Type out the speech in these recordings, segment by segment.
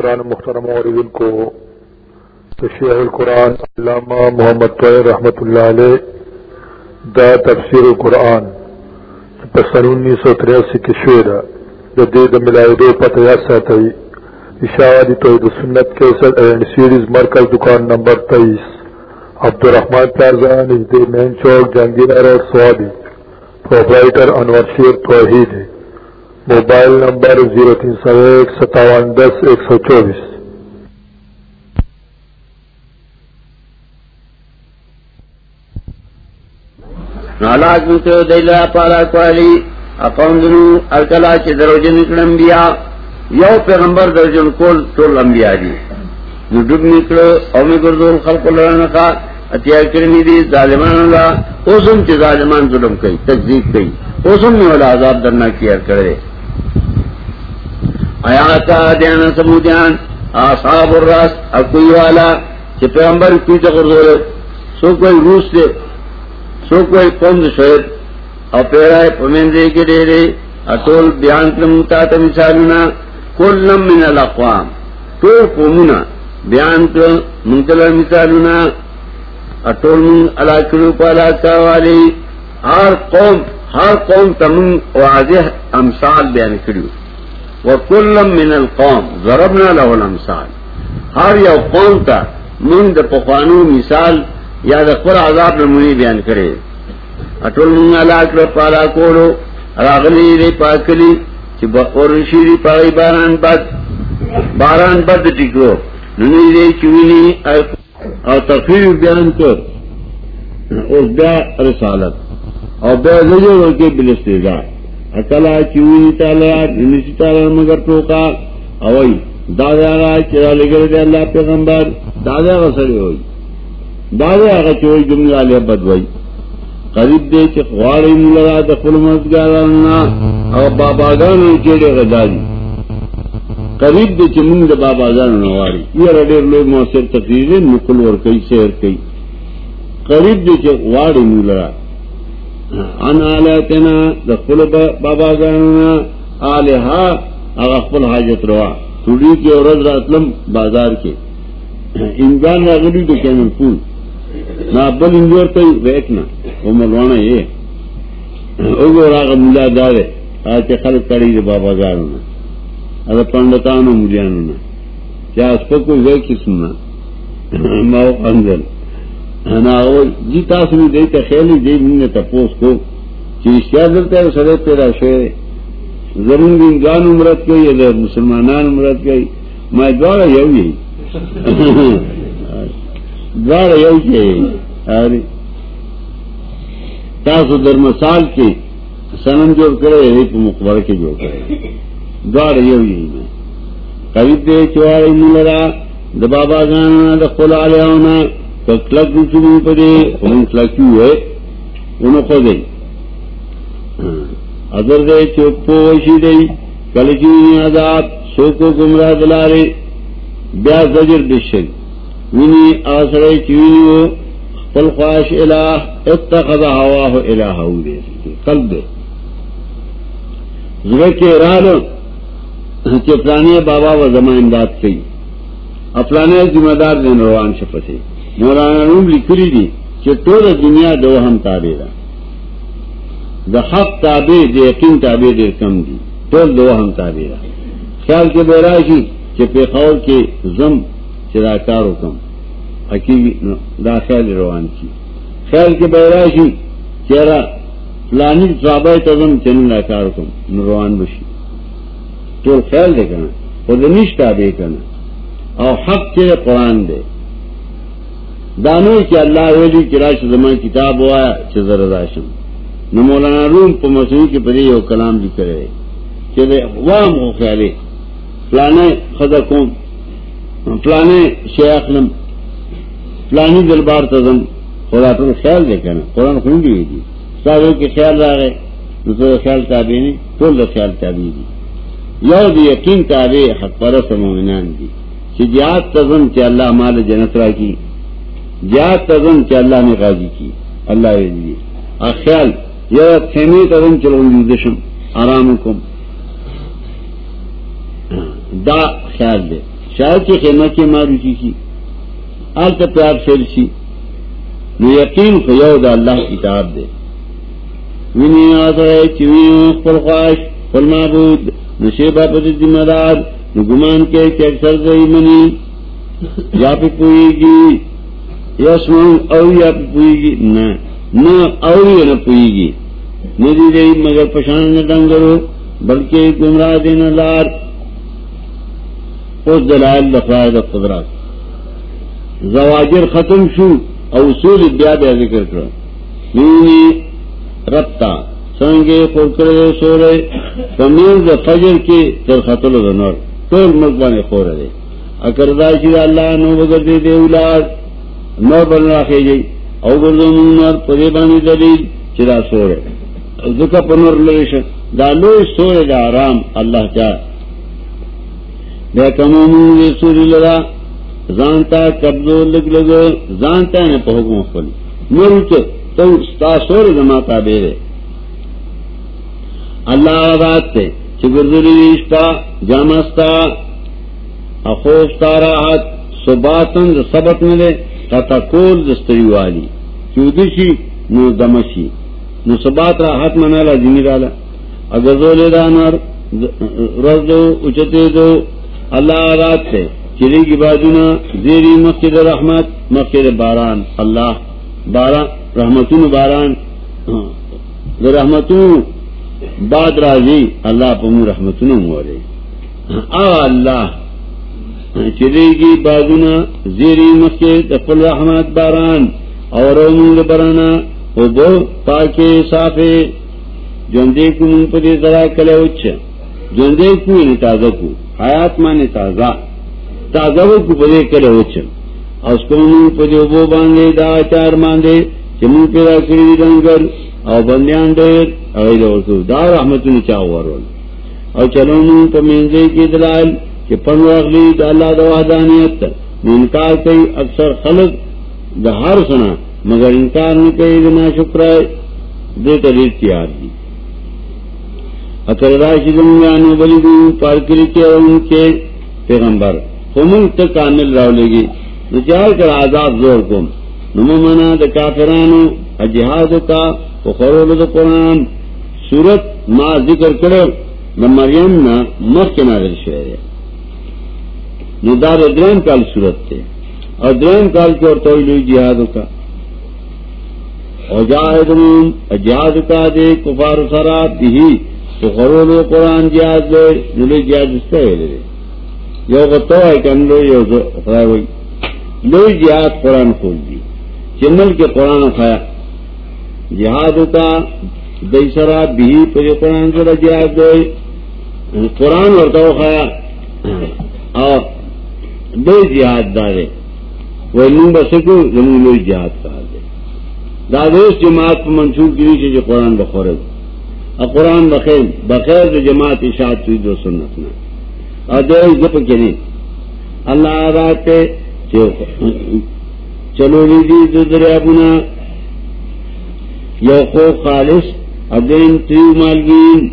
قرآن محترم عوردن کو تشیح القرآن علامہ محمد طویر رحمت اللہ علیہ دا تفسیر القرآن پسن انیس سو تریاسی کی شعر جدید ملائی دو پتہ ساتھی اشاعتی توحید سنت کیسٹ اینڈ سیریز مرکز دکان نمبر تیئیس۔ عبدالرحمان پلازان مین چوک جہانگیر روڈ، سوادی۔ پروپرائٹر انور شیر توحید۔ ہے موبائل نمبر زیرو تین سو ایک، ستاون دس، ایک سو چوبیس۔ نالاج متو دیلا پارا کوالی اقوم دنو ارکلا چه دروجن اکڑ انبیاء، یو پیغمبر دروجن کول طول انبیاء دی۔ نو ڈب نکڑو او می گردول خلق لرنکا اتیار کرنی دی، ظالمان اللہ۔ اوسم چه ظالمان ظلم کئی تکذیب کئی۔ اوسم نیولا عذاب درنا کیا کیار کرده آیاتا دیانا سمودیان اصحاب الراس اکوی والا چه پیغمبر کوئی تقرزول سو کوئی روس دے سو کوئی قوم دے شہد او پیرائے پمندے کے دیرے اطول بیان کرمتا تا مثالنا کلنم من الاقوام، طول قومنا بیان کرم منتلر مثالنا اطول من علاقلو پالا کاوالی ہر قوم ہر قوم تمن واضح امثال بیان کریو۔ وکلم من القوم، ضربنا له الامثال. ہر یو قوم تا من د پخوانو مثال یا د خپل عذاب نمونی بیان کړي. اټول من علاق له پالا کولو. راغلی ری پاکلی چې بقور شيری پای باران بد. باران بد ټیکو ننی دې چوینی او تفسیر بیان کړ. او بیا رسالت. او بیا لږه ورکه بلستیزا اکلا چوی تعالی نسی تعالی مگر ٹوکا۔ اوئی دادا آگا چرا لے لگر دے اللہ پیغمبر۔ دادا آگا سڑے ہوئی۔ دادا آگا چوئی جمعی آلیا بدوائی قریب دے چھ خواری ملگا دخل مزگارانا، او بابا گانو چیڑے غداری قریب دے چھ منگ دے بابا گانو نواری۔ یہ رڈیر لوگ مؤثر تقریر نکل ورکی، سیر کئی قریب دے چھ خواری ملگا ان آلاتنا دخل بابا گانا آلہا اغفل حاجت روا. توڑی کے اور راتلم بازار کے. انجان راغلی تو کیمل پول. نہ بل انجور تو ویکنا. وہ ملوانا یہ. اوگو راغ ملا دارے. آج کے خلق کڑی دے بابا گانا اگر پنڈتانو ملیانو کیا اس پر کوئی ویک سننا ماو انزل جی تاسو می ته خیلی دی مونږ ته پوس کو چې اشتیا دلته سره پیدا شوی زمون دین ګان عمرت کوي یا مسلمانان عمرت کوي ما دواړه یو یي دواړه یو یي اره تاسو در مثال کې سنن جوړ کړی په مقبره کې جوړ کړی دواړه یو یي قریب دې چوارې مولرا د بابا غان د خپل الیاونه کلک چنی پڑے ان کلکی ہوئے؟ انہوں کو دے ادر دے چوپو وشی دے کلچی عذاب سوکو گمراہ دلارے بیا زجر دشن۔ وینی آسرے چوینی ہو، خپل خواش الہ، اتخذ ہواہ الہ ہو دے قلب دے۔ زرے کے رالو چپرانے بابا و زمان امداد کئی افلانے ذمہ دار دین روان شپتے۔ مولانا روم لکھری دی کہ ٹول دنیا دو ہم تابے دا دا حق تابے دے یقین تابے دے کم دی. ٹول دو ہم تابے دا خیال کے بیراشی کہ پیخور کے زم چرا کارو کم حقیقی دا خیال روان کی خیال کے بیراشی چہرا فلانی صحابہ تزم چنن لا کارو کم روان بشی ٹول خیال دے کنا خود نش تابے کنا اور حق چرے قرآن دے دانو چې الله ویلي چې راشه زمان کتاب وایا چې زره راشم نو مولانا روم په مسعود کې په یو کلام لیکلی چې وام خو خیالي فلانه خدا کوم فلانه شیخ نم. فلانی دربار ته زم. خدا ټول خیال دی کنه قرآن خو دی دی. تاسو کې خیال راغی نو څه خیال تابع نه ټول خیال تابع دي یو دی یقین تابع حق پرست مؤمنان دي چې جهاد تزم چې الله مال جنت راکړي جات تزم کہ اللہ نے غازی کی، اللہ دی۔ خیال یہ خیمے تزم چلو دشم آرام کم دا خیال دے۔ شاید کی خیمت کے ماروچی کی آل تک پیار شیر سی نو یقین خیو دا اللہ کتاب دے۔ وینی آسرے چویوں خپل خواش خپل معبود۔ نشیبہ پر ذمہ دار نو گمان کے کہ اکثر زئی منی۔ یا پی پوئی گی۔ یا سمون او یا پی پوئی گی نا نا او یا نا پوئی گی ندی دی مگر پشان نہ ندنگرو بلکہ گمراہ دین لار اس دلائل دفاع دا قدرات زواجر ختم شو او اصول بیا بیا ذکر کرو نیونی ربتا سنگے خورکرے سورے فمیز دا فجر کی تر خطل دا نور تول ملکبان خور دے اکر دا اللہ نو بگر دے دے اولاد نور بن راکھے جئی او گردو من نور پدے بانی دلیل چدا سورے. ذکر پنور لرش دا لوی سورے دا آرام اللہ چاہ بے کمو کمون رسول لگا زانتا قبضو لگ لگو زانتا ہے پہ حکم خپل نور چ تو ستا سور زما تابع دے اللہ آباد تے. چې ګرځولې وشتا جامستا اخوستا راحت. سباتن د سبت نه ده تا کول د ستریوالي چودشي نو دمشي نو سبات راحت مناله ځینی رااله اگر زولې دانر رزو اوچته دو اللہ رات سے چری کی بازونا، زیری مسجد رحمت مسجد باران. اللہ باران، رحمتون باران. رحمتون باد راضی، اللہ پمو رحمتون مورے آ، اللہ چری کی بازونا زیری مسجد اقل رحمت باران اور برانا وہ دو پاکے صافے جندے کو منگ پدے ذرا کلے اچ جندے کو یعنی تازہ کو، حیات مانے تازہ تازہ کو بدے کرے وچن اس کو منہ پدے ابو باندھے دا چار باندھے چمو پیدا کری رنگر او بندیان دیر اوید ورکو دا رحمت نچاو ورول او چلو منہ پا منزے کی دلائل کہ پن واغلی دا اللہ دا وحدانیت انکار کئی اکثر خلق دا ہر سنا، مگر انکار نہ کئی دنا شکر ہے دے تریر تیار دی۔ اکر راشد نو بلی دو پارکری کے اور ان کے پیغمبر خمون تک کامل راو لگی۔ نچار کر آزاد زور کم۔ نمو منا دا کافرانو اجہاد کا وخرول دا قرآن۔ سورت ما ذکر کرو دا مریم نا مخ کے نازل شوئے دے۔ نو دا دا درین کال سورت تے۔ اور درین کال کی اور تولی جہادو کا۔ اجاہدون اجہاد کا دے کفار سرات بھی تو خرول قرآن جہاد لے نلے جہاد اس کا لے۔ یو بتو ہے کہ لو یو خدا ہوئی لو جہاد قرآن کھول دی۔ چمل کے قرآن کھایا جہاد کا دئی سرا بھی پہ قرآن سے جہاد دے یعنی قرآن اور تو کھایا اور دو جہاد دارے۔ وہ نم بسکو زمین لوئی جہاد کہا دے۔ دادوس جماعت کو منسوخ کی نیچے جو قرآن بخورے۔ قرآن بخیر بخیر جو جماعت اشاعت ہوئی دو سنت میں اور دو زپ کے نہیں۔ اللہ آباد پہ چلو لیجی دو دریا بنا۔ یو خو خالص، ادین تریو مالگین۔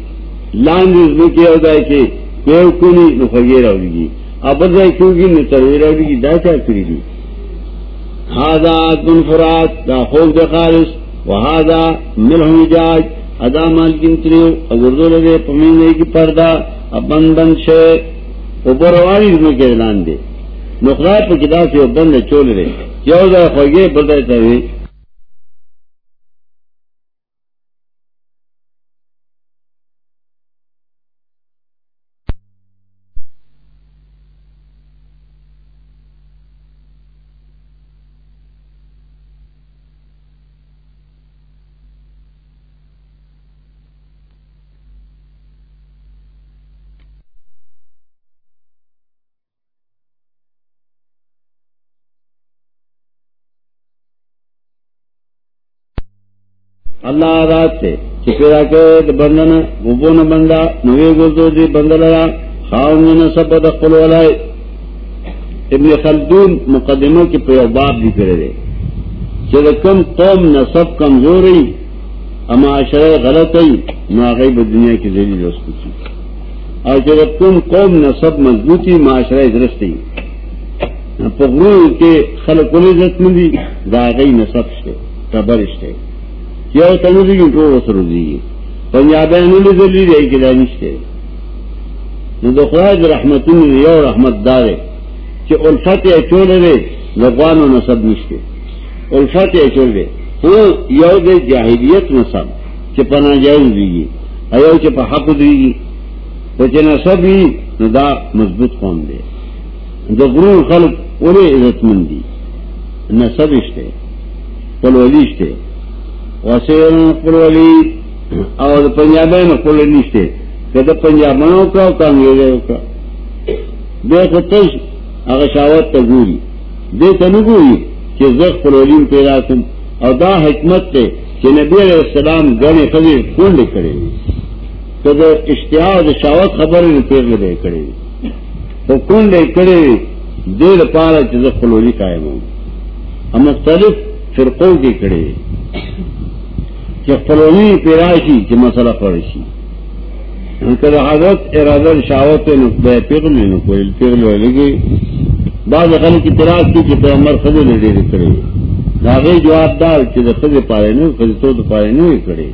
لان رزمو کیا ہوتا ہے کہ پیو کنی نفگیر ہوگی اب ادائی کیوں گی نترویر ہوگی دا چاہ کری دی ہادا دن فرات، دا خوف دا خالص وہادا ملہم جاج ادا مال گنتریو اگردو لگے پمینے کی پردہ ابن بند شے اوپروانی میں کے اعلان دے۔ نقرا پہ کدا سے بند چول رہے۔ کیا ہو جائے خوگے بدل کرے اللہ آزاد سے چپیرا کے بندن گبو نہ بندہ نوے گردو دی بند لگا خاؤں نے سب دخل والا ابن خلدون مقدموں کے پہ باب بھی کرے رہے چلے کم قوم نہ سب کمزور رہی اما شرح غلط ہوئی نہ دنیا کی ذریعے دوست کی۔ اور جب تم قوم نصب مضبوطی معاشرہ درستی پغرو کے خلق عزت ملی داغئی نصب سے قبر سے کیا تنوری کی ٹو وسر دی پنجاب دلی رہی کہ دانشتے خراج رحمت یو رحمت دارے کہ الفت یا چول رے لغوان و نصب نشتے الفت یا چول رے ہاں یو دے جاہلیت نصب کہ پنا جائز دیگی ایو کہ پا حق دیگی پچے نصب ہی ندا مضبوط قوم دے دو غرور خلق انہیں عزت مندی نصب اشتے پلولی اشتے وسیع پلولی اور پنجاب میں پلو نشتے کہ پنجاب کا کا انگریزوں کا بے خطش اگر شاوت تا گوری. دے تنگوری کہ زخ پلولیم پیدا کم اور دا حکمت تے کہ نبی علیہ السلام گنے خبر کون لے کرے. تو دا اشتہار دا شاوت خبر نے پیر لے کرے. تو کون لے کرے دیر پارا کہ زخ پلولی قائم ہوں ہم مختلف فرقوں کے کڑے کہ پلولی پیراشی کہ مسئلہ پڑشی یعنی حضرت ارادر شاوت پیغل پیغل پیغل لگے بعض خل کی تراج کی کہ پیغمبر خدے نے ڈیرے کرے داغے جواب دار کہ خدے پارے نہیں خدے تو پارے نہیں کرے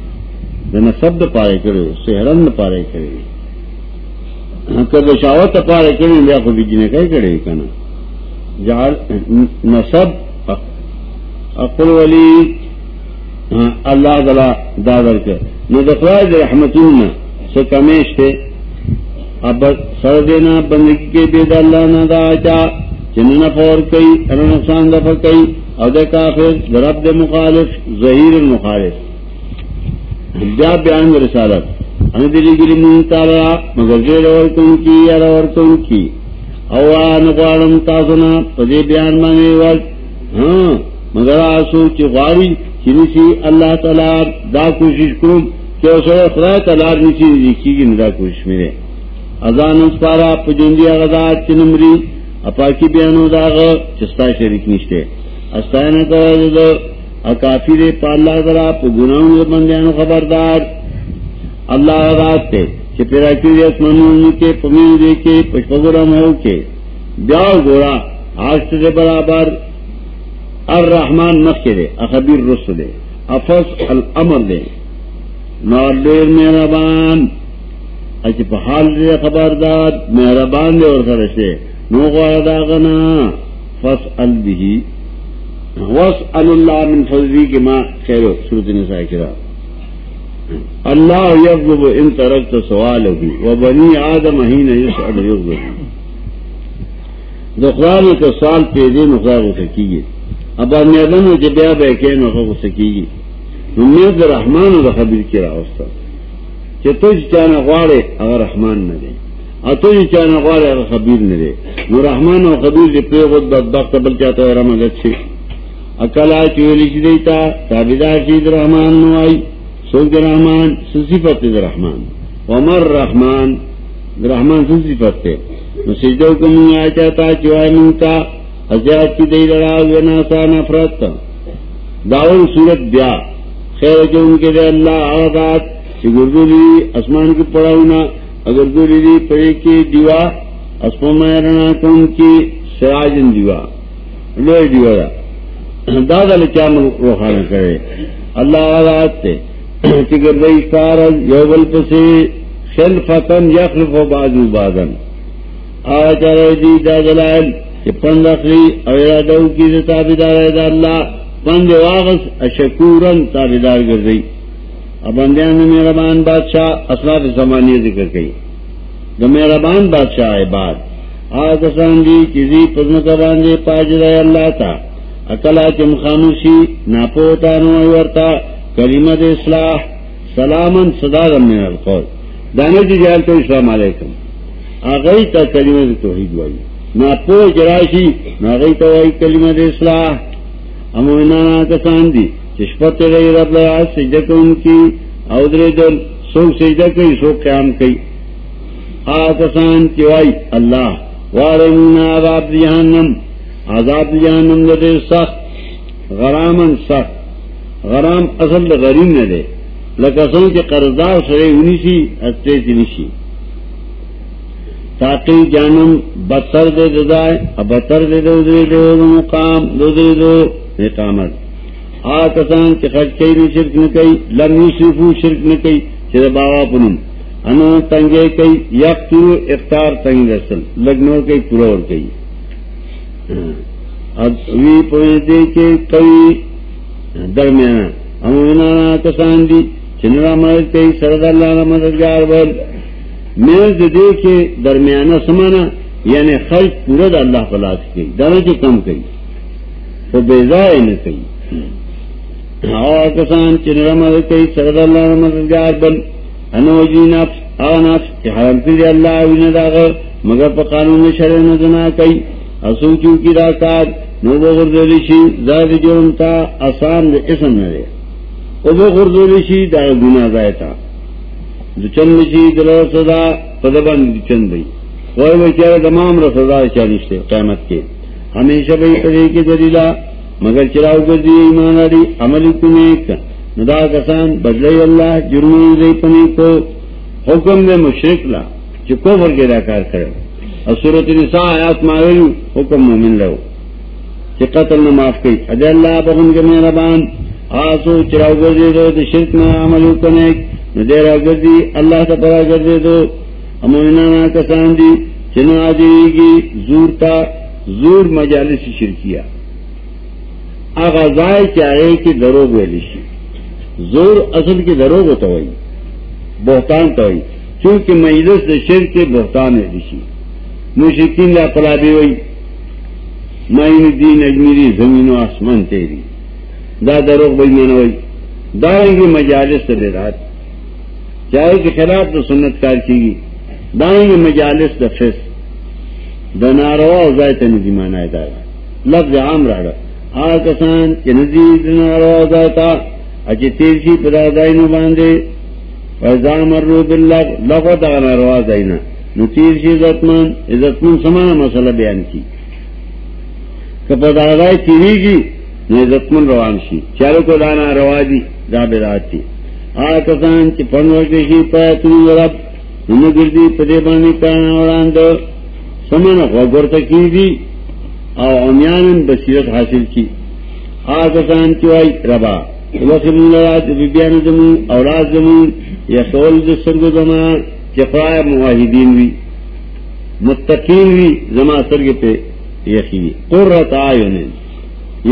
نہ شبد پارے کرے سہرن پارے کرے کد شاوت پارے کرے یا کو بیجی نے کہیں کرے کنا جال نصب اقل ولی اللہ تعالی دادر کے۔ نہ دفراج رحمت سے کمیش تھے اب سر دینا بندگی کے بے اللہ نہ دا چا چن فور کئی ار نقصان دفع کئی۔ اد کافر ضرب دے مخالف، ظہیر مخالف بیا بیان رسالت۔ ہم دلی گری من تارا مگر دیر اور کن کی، ار اور کن کی۔ اوان غارم تاسنا پدے بیان مانے وقت۔ ہاں مگر آسو چی غاری چنسی اللہ تعالی دا کوشش کروں کہ سر خدا تلار نیچی دیکھی گی ندا کوشش میرے۔ ازان اسپارا پجندی اغداد چنمری اپا کی بیانو داغ چستا شریک نشتے استائن کرو اکافی دے پا ذرا پا گناہوں بندیانو خبردار۔ اللہ اغداد تے کہ پیرا کی دے اسمانون کے پمین دے کے پشپگورا مہو کے۔ بیاو گورا آشت دے برابر الرحمن مخی دے، اخبیر رسل دے افس الامر دے۔ نور دیر مہربان۔ اچھا پہال دے خبردار، مہربان دے اور سرشتے نو غوار غنا۔ فس البی وس اللہ من فضلی کے ماں خیرو سورت نساء کرا۔ اللہ یغضب ان ترکت سوال بھی و بنی آدم ہی نہیں سڑ یغضب دخرال کا سوال پہ دے نخرا ہو سکیے اب آدم کے بیا بہ کے نخرا ہو سکیے امید رحمان اور خبیر کی راوستہ کہ تجھ چانا غاڑے اگر رحمان نہ دے اور تجھ چانا غاڑے اگر خبیر نہ دے وہ رحمان اور خبیر کے پے خود بد بل چاہتا ہے رحمد اچھے اکلا چولی سی دیتا تابیدار چیز رحمان نو نوائی سوک رحمان صفت رحمان. عمر رحمان رحمان صفت سجدو کو منگ آیا چاہتا چوائے منگتا. حضرات کی دئی لڑا ہوئے ناسا نفرت. داول صورت بیا. خیر جو ان کے دے اللہ آغاد چی گردولی اسمان کی پڑاؤنا اگر دولی دی پڑے کی دیوا اسپو میرنا کن کی سراجن دیوا. لوئی دیوا دا. دادا لچام روحانا کرے. اللہ آغاد تے. چی گردائی کارز یوبل پسی خلفتن یخلف و بازو بازن. آغا چارے دی دا دلائل. چی پند اخری او ارادو کی دا تابدار ہے دا اللہ بند واغس اشکورن تابدار گردئی۔ اب بندیان میں مہربان بادشاہ اسلاف زمانی ذکر کئی۔ جو مہربان بادشاہ عباد آسان دی چیزی پزم کا باندھے پاج رہے اللہ تا۔ اکلا چم خاموشی، ناپوتا نورتا کریمت اصلاح، سلامن صدا من القول دانے کی جہل تو السلام علیکم۔ آگئی تا کریمت توحید وائی۔ ناپو جراشی ناگئی تو وائی کریمت اصلاح امونا کسان دی چشپت رہی رب لیا سجدہ کو ان کی اودرے دل سو سجدہ کئی سو قیام کئی آ کسان چوائی اللہ وارمونا عذاب جہنم عذاب جہنم دے سخت. غرامن سخت. غرام اصل غریم نہ دے لکسوں کے قرضدار سرے انیسی اتے سی تاکہ جانم بتر دے دائے، اب بتر دے دو دے دو مقام دو دے دو اقامت آ کسان کے خرچ کئی نے شرک نہ کئی لم یوسفو شرک نہ کئی چر بابا پنم۔ انو تنگے کئی، یک تو اختار تنگ رسل لگنو کئی پرور کئی۔ اب وی پوئے دے کے کئی درمیان ہم کسان دی چنرا مدد کئی، سرد اللہ مددگار بل۔ میرے دے کے درمیانہ سمانا یعنی خرچ پورا دا اللہ پلاس کی دانا کی۔ کم کئی تو بیزائے نہ کئی اور کسان چنرا مدد کئی سرد اللہ مددگار بل انوجی نفس آ نفس، کہ حرم کری اللہ وین داغ مگر پا قانون شرع نزنا کئی اسوچو کی راکار نو بو بغردولی شی، زاد جرم تا، آسان دے اسم نرے او بغردولی شی، دا گناہ دائتا دچن شی دلو صدا پدبان دچن بھئی کوئی بچارے تمام رسدا چالیس چانشتے قیمت کے. ہمیشہ بھئی پدے کے دلیلہ مگر چراؤ کر دی ایمان آری عمل کنیک. ندا کسان بدلئی اللہ جرم پنی کو حکم دے مشرک لا جو کوفر کے داکار کرے. اور صورت نساء آیات ماغلو حکم مومن لہو. کہ قتل نہ معاف کی اجے اللہ بہن کے مہربان، آسو چراؤ گردے دو شرک نہ عمل کنے نہ دیرا گردی اللہ کا پڑا گردے دو امونا کسان دی، چنو آجی گی زور تا، زور مجالس شرکیا آغازائے چاہے کہ دروگ ویلیشی زور اصل کی دروگ ہوتا ہوئی، بہتان تو ہوئی، چونکہ مجلس شرک کے بہتان ویلیشی مشرقین لا قلابی ہوئی معین الدین اجمیری زمین و آسمان تیری۔ دا دروغ بھائی میں نوئی دائیں گے مجالس رات چاہے کے خلاف تو سنت کار کی گی۔ دائیں گے مجالس دفس دا ناروا ازائے تنزی مانا دارا لفظ عام رہا آ کسان کے نزید ناروا ازائتا اچھے تیر سی پدا دائی نو باندے۔ فیضا مرو باللغ لغو دا ناروا ازائینا نو تیر سی عزتمن عزتمن سمانا مسئلہ بیان کی۔ کپدائی تیری گی کی نزتمن روان شی۔ چارو کو دانا روا دی، دا بیدات تھی آ کسان چی پن ورکشی پایتنی رب نمو گردی پدے بانی کانا وران دو سمن غور تکی دی، او امیان بصیرت حاصل کی. آ کسان چوائی ربا، وقت مولاد بیبیان زمون، اولاد زمون، یا خول دسترگو زمان چقرائے معاہدین وی. متقین وی، زمان سرگ پہ یقینی. قرت آئین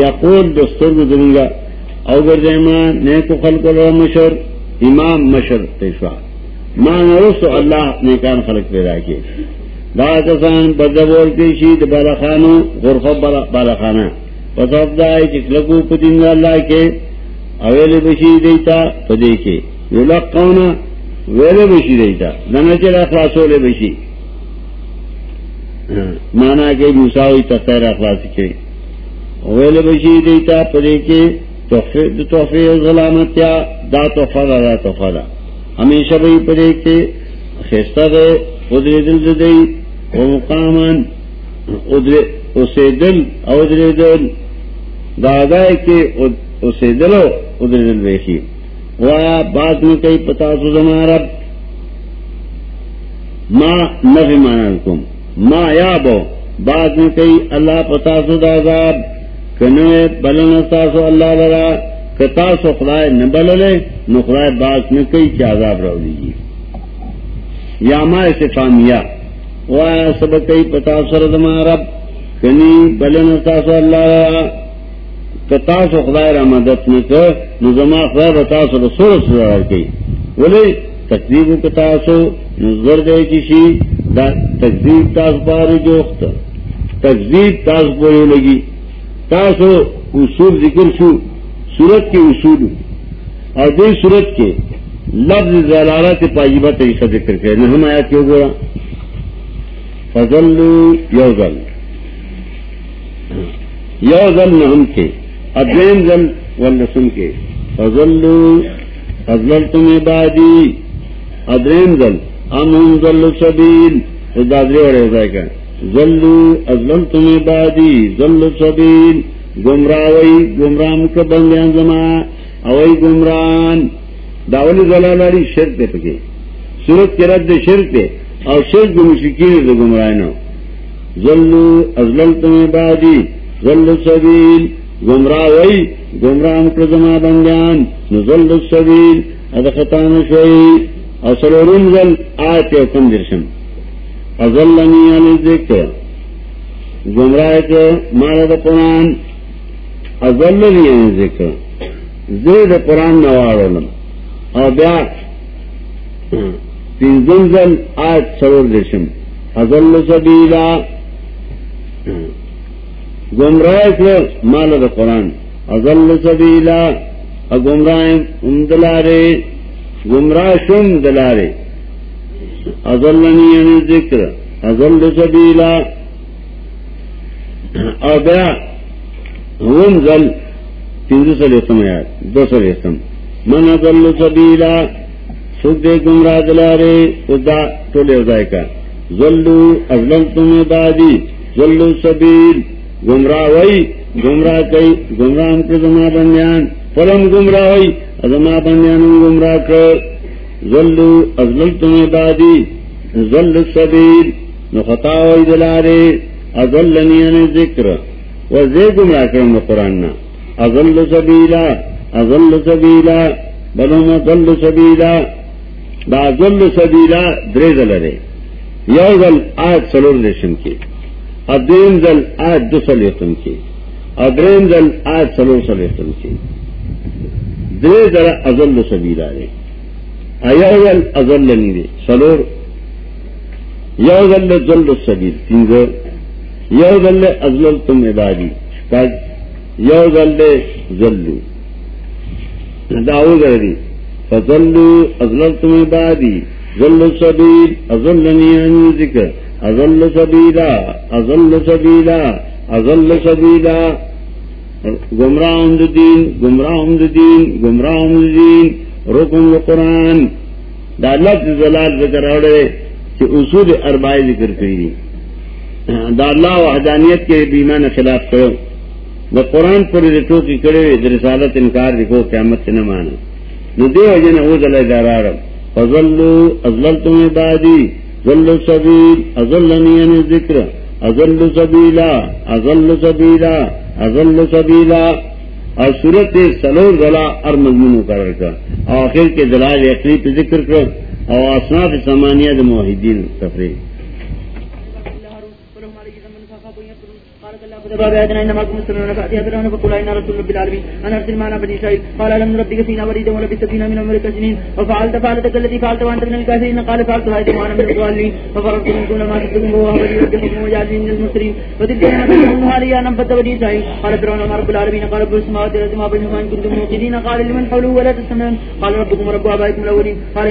یا قول دستور گزروں گا اوگر جیمان نیک خلق اللہ مشر امام مشر پیشوا مان رسو اللہ نیکان خلق پیدا کے دا کسان بدبور کی شید بالا خانو غرفہ بالا خانہ پس افدائی چکلکو پتین اللہ کے. اویل بشی دیتا پدے کے. یلقونا ویل بشی دیتا. دنچر اخلاصول بشی. مانا کے موساوی تخیر اخلاص کے. ویل بشی دیتا پدے کے. تحفے غلامت یا دا تحفہ دا دا تحفہ دا ہمیشہ بھئی پدے کے خیستہ دے، ادرے دل دے و مقامن اسے دل ادرے دل. دادا کے اسے دلو ادرے دل ویخی وایا بعد میں کئی پتا سو زمارب ماں نفی مانا حکم ما یا بو بعد میں کئی اللہ پتا سو دازاب کنوے بلن تاسو اللہ لرا کتا سو خدای نہ بللے، نو خدای بعد میں کئی چی عذاب رو لیجی یا ما استفامیہ وایا سب کئی پتا ردما رب کنی بلن تاسو اللہ لرا کتا سو خدای را مدد نکر نو زما خدای بتا سو رسول سر کئی۔ ولی تقریب کتا سو نظر دے کسی دا تقزیب تاس پارو جوخت تقزیب تاس پورے لگی۔ تاسو اصول ذکر شو، صورت کے اصول. اور دے صورت کے لفظ زلالت پاجیبہ طریقہ ذکر کرے نہ ہم آیا کیوں گورا فضل یوزل. یوزل نہ ہم کے ادین زل و ولسن کے فضل فضل تمہیں بادی ادرین زل ام ذل سبیل دادری اور ایسا کا ذلو ازلم تمہیں بادی ذل سبیل گمراہ وئی گمراہ کا بندیان زما اوئی گمران داولی زلالاری شرک دے پکے. صورت کے رد شرک دے اور شرک مشکین تو گمراہ نو ذلو ازلل تمہیں بادی ذل سبیل گمراہ وئی گمراہ مقدمہ بندیان نزل السبیل، ادخطان شوئی. اصل رنزل آیت و کم درشم. ازلنی علی ذکر گمراہ کے مارا دا قرآن ازلنی علی ذکر زیر قرآن نوارولم. اور بیا پینزنزل آیت سرور درشم ازل سبیلا. گمراہ کے مال دا قرآن ازل سبیلا. گمراہ دلارے، گمراہ شم دلارے. ازلنی یعنی ذکر، ازل سبیلا. اور بیا ہم زل تین سو ریتم یار دو سو ریتم من ازل سبیلا سکھ دے گمراہ دلارے ادا ٹولے ادائے کا. زلو ازلم تم بادی زلو سبیل. گمراہ وئی، گمراہ کئی، گمراہ ہم کے زما بندیان. پلم گمراہ ہوئی ازما بندیان گمراہ کر. ذلو ازل تمہیں بادی ذل سبیر نخطا ہوئی دلارے ازل ذکر و زی گمراہ کرم قرآن نا. ازل سبیلا ازل سبیلا بلوم ازل سبیلا. با ازل سبیلا درے دلرے. یو ذل آج سلور دیشن کی. ادین دل آج دو سلیتن کی. ادرین دل آج سلور سلیتن کی. درے ذرا ازل سبیلا رے. ایول ازل نہیں دے، سلور۔ یو ذل ذل السبیل تینگو یو ذل ازل تم عبادی شپاج یو ذل ذلو۔ داو گردی فذلو ازل تم عبادی، ذل السبیل ازل نہیں ذکر۔ ازل سبیلا ازل سبیلا ازل سبیلا۔ گمراہ دین گمراہ دین گمراہ دین۔ رکن قرآن. دا لفظ زلال ذکر اوڑے کہ اصول اربائے ذکر کری دا اللہ وحدانیت کے بیمان خلاف کرو. دا قرآن پر رٹو کی کرے دا رسالت انکار دکھو قیامت سے نہ مانا نو دے وجن او دل دارار فضلو ازلتم عبادی. ذل سبیل. ازلنی عن ذکر. ازل سبیلا. ازل سبیلا. ازل سبیلا. اور صورت سلور ضلع اور مضمون مقرر کا اور آخر کے دلال اقلی پہ ذکر کر۔ اور اسناف سامانیہ معاہدین تفریح۔ باب آياتنا إنما كنت سنونا فأتي هذا فقل أين رسول رب العالمين أنا أرسل معنا بني إسرائيل قال لم نربك فينا وليدا ولبثت فينا من عمرك سنين وفعلت فعلتك التي فعلت وأنت من الكافرين قال فعلتها إذ وأنا من الضالين ففررت منكم لما تتقون وهو ولي رب حكم وجعلني من المسلمين وتلك نعمة منها لي أن أنبت بني إسرائيل قال فرعون وما رب العالمين قال رب السماوات والأرض ما بينهما إن كنتم موقنين قال لمن حوله ولا تسمعون قال ربكم ورب آبائكم الأولين. قال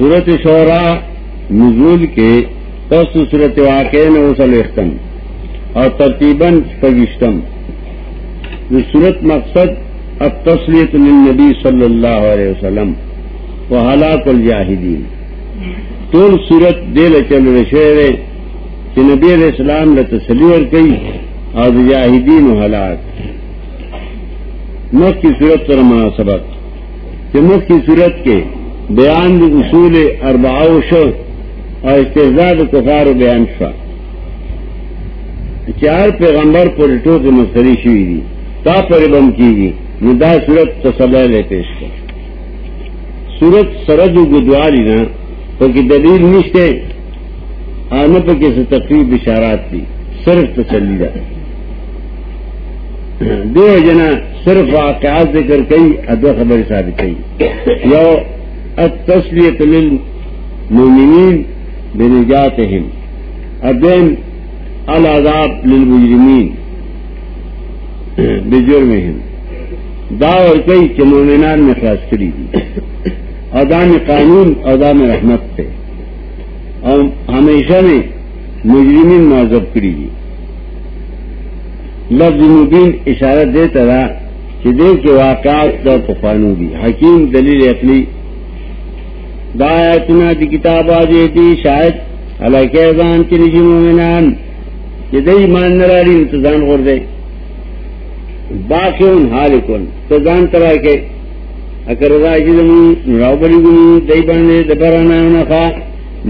ضرورت شعرا نزول کے پس صورت واقع نوسل اختم اور ترتیباً پگشتم صورت مقصد اب تسلیت للنبی صلی اللہ علیہ وسلم و ہلاک الجاہدین۔ طول صورت دل چل رشیر کہ نبی علیہ السلام نے تسلی اور کئی اور جاہدین و ہلاک مکھ کی صورت پر مناسبت کہ مکھ کی صورت کے بیان دی اصول اربعو شو، اور استحزاد کفار و بیان شا اچھا، چار پیغمبر پر ٹو کے مستری شوئی دی، تا پر بم کی گی ندا صورت تصبہ لے پیش کر. صورت سرد و گدواری نا تو کی دلیل نشتے آنا پہ کسی تقریب اشارات تھی صرف تسلی دا. دو جنا، صرف واقعات ذکر کئی، ادو خبر ثابت کئی. یو التسلیت للمؤمنین بنجاتهم. ادین العذاب للمجرمین بجرمهم. دا اور کئی کہ مومنان میں خلاص کری دی ادام قانون ادام رحمت تھے اور ہمیشہ میں مجرمین معذب کری دی. لفظ مبین اشارہ دیتا رہا کہ دیکھ کے واقعات دا طوفانوں دی. حکیم دلیل اقلی دایتنا دی کتاب آجے دی شاید علاقہ ازان کی نجی مومنان، یہ دی ایمان نراری انتظان غور دے. باقی حال کن تو طرح کے. اکر رضا جی زمین راو بلی گنی دی باندے دبرانا نفا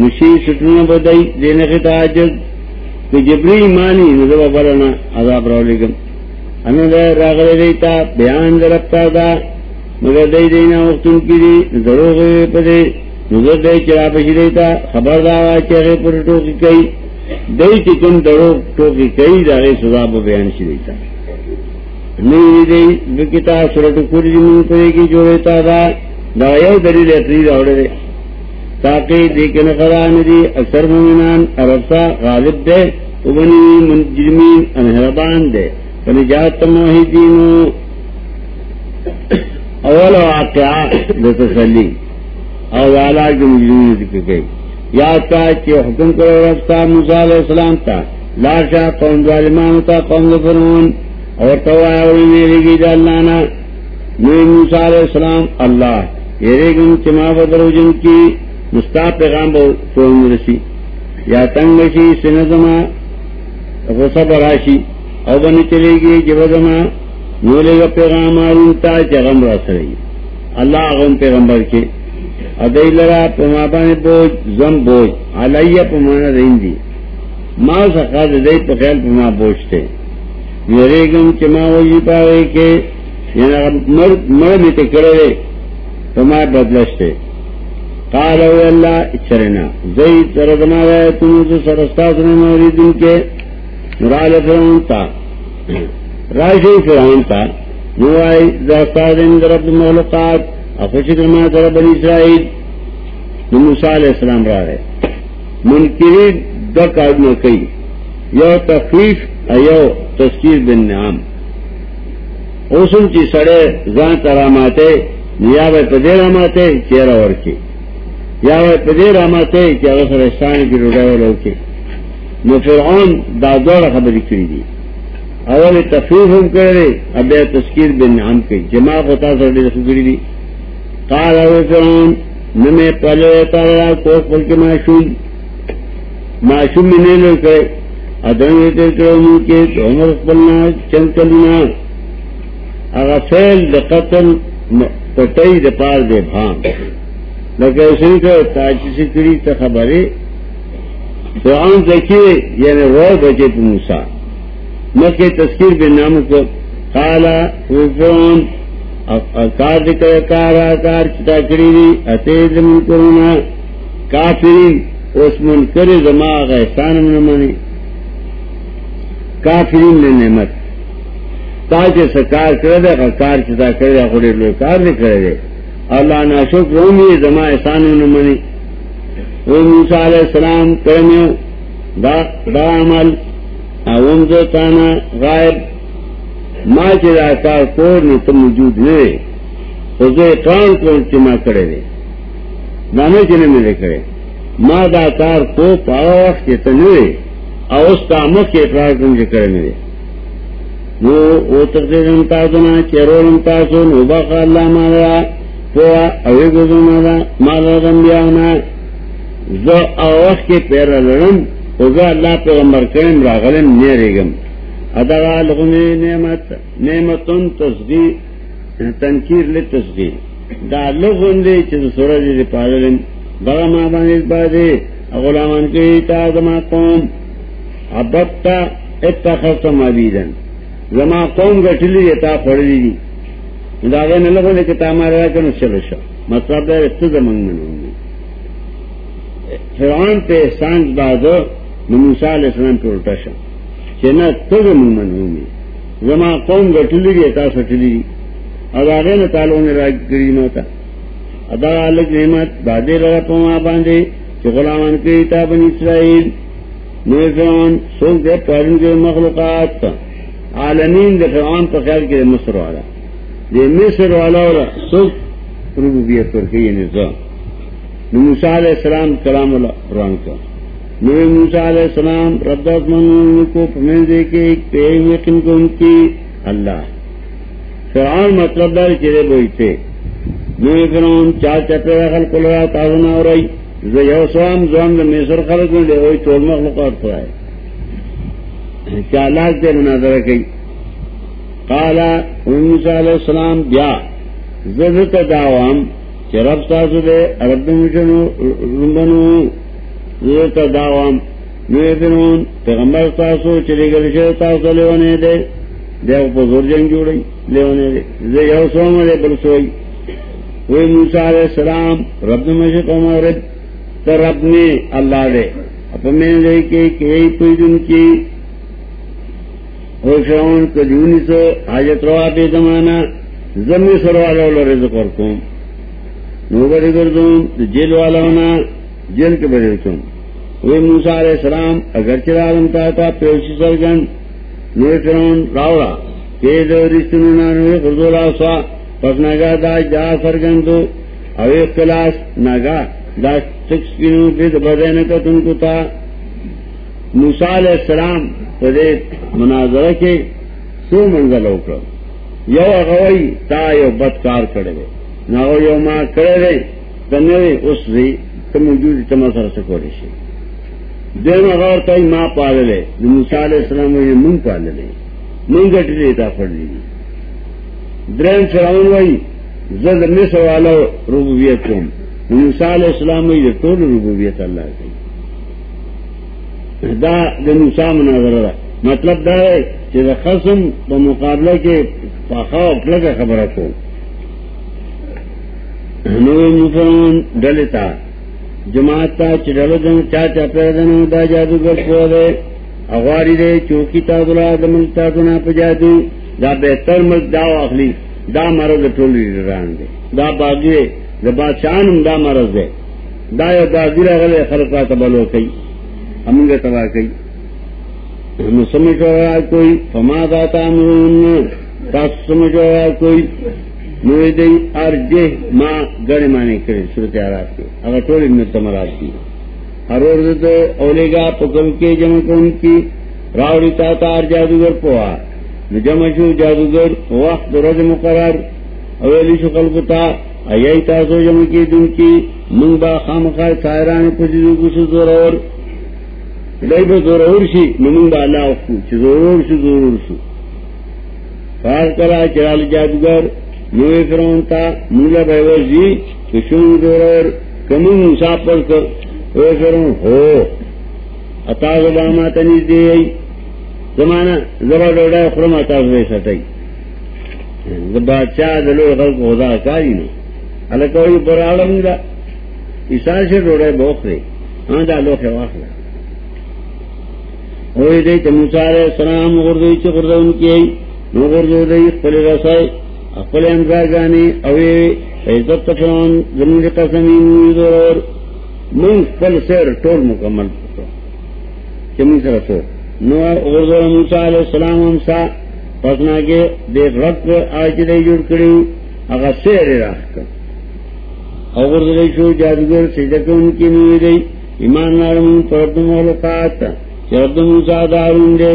مشی سٹنا بدئی دینے کے تاجد کہ جبری مانی نظر برانا عذاب راو لگم انا دا راغل دیتا، بیان دربتا دا. مگر دی دینا وقتن کی دی دروغ پدے نظر دی چرا پشی دیتا، خبر داوا چیغے پر ٹوکی کئی دی چکم دروغ ٹوکی کئی، دا غی سزا پا بیان شی دیتا. نہیں دی بکتا سورت کوری جی جمعن پدے کی جو دیتا دا دا یو دلیل اتری دا دے. تاکہ دیکن قرآن دی، اکثر مومنان عربتا غالب دے وبنی مجرمین انہربان دے. فنجات موحدینو، اول واقعہ لتسلی او علاج د مجرمین ذکر گئی یاد کا چې حکم کړو رستا موسی علیہ السلام ته لاشا قوم ظالمانو ته قوم فرعون او تو آوری میریږي د الله نه نو علیہ السلام الله یریګم چې ما بدرو جن کی مستا پیغام بو رسی۔ یا تنگ شي سنزما غصه براشي او باندې چلےږي جبزما نو له پیغام اړون تا چغم را سره الله هغه پیغمبر کې ادئی لرا پما بانے بوجھ زم بوجھ علیہ پمانا رہندی ماں سکا دئی پخیل پما بوجھتے میرے گم چما ہوئی پاوے کے یعنی مر میں کرے پما بدلشتے قال او اللہ چرنا زئی تردما رہے تم سے سرستا سنے موری دن کے۔ مرال فرعون تا۔ راشی فرعون تا۔ نوائی داستا دن درب مولقات افشکر ما تر بنی اسرائیل موسیٰ علیہ السلام را رہے منکرین دو کارنا کئی یو تخفیف ایو تذکیر بن نعام اوسم چی سڑے زان تراماتے یا بھائی پدے راماتے چہرہ ورکی یا بھائی پدے راماتے کہ اگر سرستان کی روڈاو لوکے نو فرعون دا دوڑا خبری کری دی۔ اول تخفیف ہم کرے اب تذکیر بن نعام کئی جماع ہوتا سڑے دخل دی۔ قال او فرعون نمے پلے تارا کوس پل کے معشوم معشوم میں نے لے کرے ادن تے کرو من کے عمر پلنا چن کلنا اغا فعل د قتل پټي د پار دے بھان لکه اسی کو تاج سے کری ته خبره فرعون ذکی یعنی رو بچے په موسی۔ مکه تذکیر به نام کو قال فرعون کار دکر کارا کار چتا کری دی اتید من کرونا کافرین اس من منکر زماغ احسان من منی کافرین نے نعمت۔ تا چې سکار کړی دی کار چتا کړی دی خو ډېر لوی کار دی کړی دی الله ناشکر رومي زما احسان من منی او موسی علیہ السلام کرمیو دا دا عمل اوم زه تانا غائب ماں چلا کار کور نے تو موجود نہیں اسے کان کو چما کرے دے نانے چنے میرے کرے. ماں دا کار کو پاؤ کے تنوے اور اس کا مکھ کے اقرار کر کے کرے میرے وہ وہ تقدیر انتا دنا چیرو انتا سو نوبا کا اللہ مارا پوا اوے گزو مارا مارا رمبیا ہونا جو اوقت کے پیرا لڑم ہوگا اللہ پیغمبر کرم راغلم نیرے ادغا لغنی نعمت، نعمتن تصغیر تنکیر لی تصغیر دا لغن دی چیز سورج دی پادلن بغا ما بانیز بادی غلامان کئی تا زما قوم. عبدتا اتخذت مابیدن. زما قوم گٹلی دی تا پڑلی دی. دا غین لغن دی کتا مارا کنو چلو مطلب دا اتو زمان منونی فرعون تے احسان بادو نموسیٰ علیہ السلام پر اٹھا شا. چنا تگ مومن ہومی. زما قوم گٹلی دی اتا سٹلی دی ادا غیر تعالی نے راج کری متا ادا الگ نعمت بادے لگا پما باندھے کہ غلامان کے تا بنی اسرائیل. نوزان سوک دے پارن کے مخلوقات عالمین دے فرعون پر خیال کے مصر والا. دے مصر والا والا سوک ربوبیت پر کئی نظام موسیٰ علیہ السلام کلام اللہ قرآن کا. نبی موسیٰ علیہ السلام ردت من کو پمین دے کے ایک پیر یقین کو ان کی اللہ۔ فرعون مطلب دار چرے بوئی تھے۔ نبی فرعون چار چپے رخل کل رہا تازنا ہو رہی۔ زو یو سوام زوام دا میسر خلق میں دے ہوئی چول مخلوقات پر آئے چار لاکھ دے مناظرہ کئی قالا موسیٰ علیہ السلام بیا زدت دعوام چه رب دے، رب مشنو رنبنو دعوام نوی فرون پیغمبر تاسو چلی گل شو تاسو لیوانے دے۔ دیو پا زور جنگ جوڑی لیوانے دے۔ زی یو سوم دے برسوئی وی موسیٰ علیہ السلام، رب مشق و مغرب، تو رب نے اللہ دے۔ اپا میں دے کے کئی پیدن کی او شرون کدیونی سو حاجت روا پی زمانہ زمی سر والا رزق ورکوم۔ نو بڑی گردون جیل والا ہونا، جیل کے بڑے تم وہ موسا علیہ السلام اگر چرا لمتا تھا پیوشی سرگن نو فرون راوڑا کہ رشتہ گردولا سوا۔ پس نگا دا جا سرگن تو اوے کلاس نگا دا سکس کینو پھر بدے نہ تم کو تھا موسا علیہ السلام پدے مناظرہ کے سو منزل اوکر یو اغوی تا یو بدکار کرے گئے۔ نہ ہو یو ماں کرے رہے۔ تنے اس سے تم موجود تم سر سکو رشی دین اغور تئی ماں پال لے موسا علیہ السلام یہ منگ پال لے۔ منگ گٹ لیتا پڑ لی درین سراؤن وئی، زد مصر والا ربوبیت کوم موسا علیہ السلام وئی ٹول ربوبیت اللہ کی دا د موسی مناظره مطلب دا ہے چې د خصم په مقابله کې پاخه او پلګه خبره کو۔ نو مسلمان دلتا جماعت تا چې دلته چا چا پر پیدنو دا جادوګر کو دے اغواری دے، چوکی تا دلا دمل تا دنا په جادو، دا بهتر مل دا اخلي دا مرض ټولې روان دي دا باغی د بادشاہانم دا مرض ده دا یو باغی راغله خلق ته بلو کوي امنگ تباہ کئی۔ سمجھ رہا کوئی، فما داتا مرون تاس سمجھ رہا کوئی نوے دئی اور جہ ماں گڑ مانے کرے صورت آرات کے اگر ٹولی میں تمرات کی. ہر عورت تو اولے گا پکم کے جمع کون کی راوڑی تا تار جادوگر پوا. جمع شو جادوگر وقت رد مقرر. اویلی شکل کتا ایئی تاسو جمع کی دن کی منگ با خام خواہ سائران پسیدو کسو زور اور. دای به ضرور شي نمون با الله او چې ضرور شي ضرور شي فار کرا چرال جادوګر نو فرعون تا مولا به وځي چې مسافر کو او اتا زبا ما تني دی زمانہ، زبا ډوډۍ خرم اتا زوي بادشاہ د لوی خلق خدا کاری نه الکوي پر عالم ہاں دا ایسان سے ډوډۍ بوخره ان دا لوخه واخله ہوئے دے تموسارے سلام غردوی چی غردون کی نو غردو دے اقبل رسائی اقبل انزا گانی اوے عزت تفران زمین قسمی موید من اقبل سیر ٹول مکمل پکو سر سو نو غردو موسیٰ علیہ السلام ہمسا پسنا کے دیکھ رب آج دے جوڑ کریو اگا سیر راہ کر۔ او دے شو جادوگر سجدہ ان کی نوی دے، ایمان نارمون پردم مولقات شرد موسا دارون دے،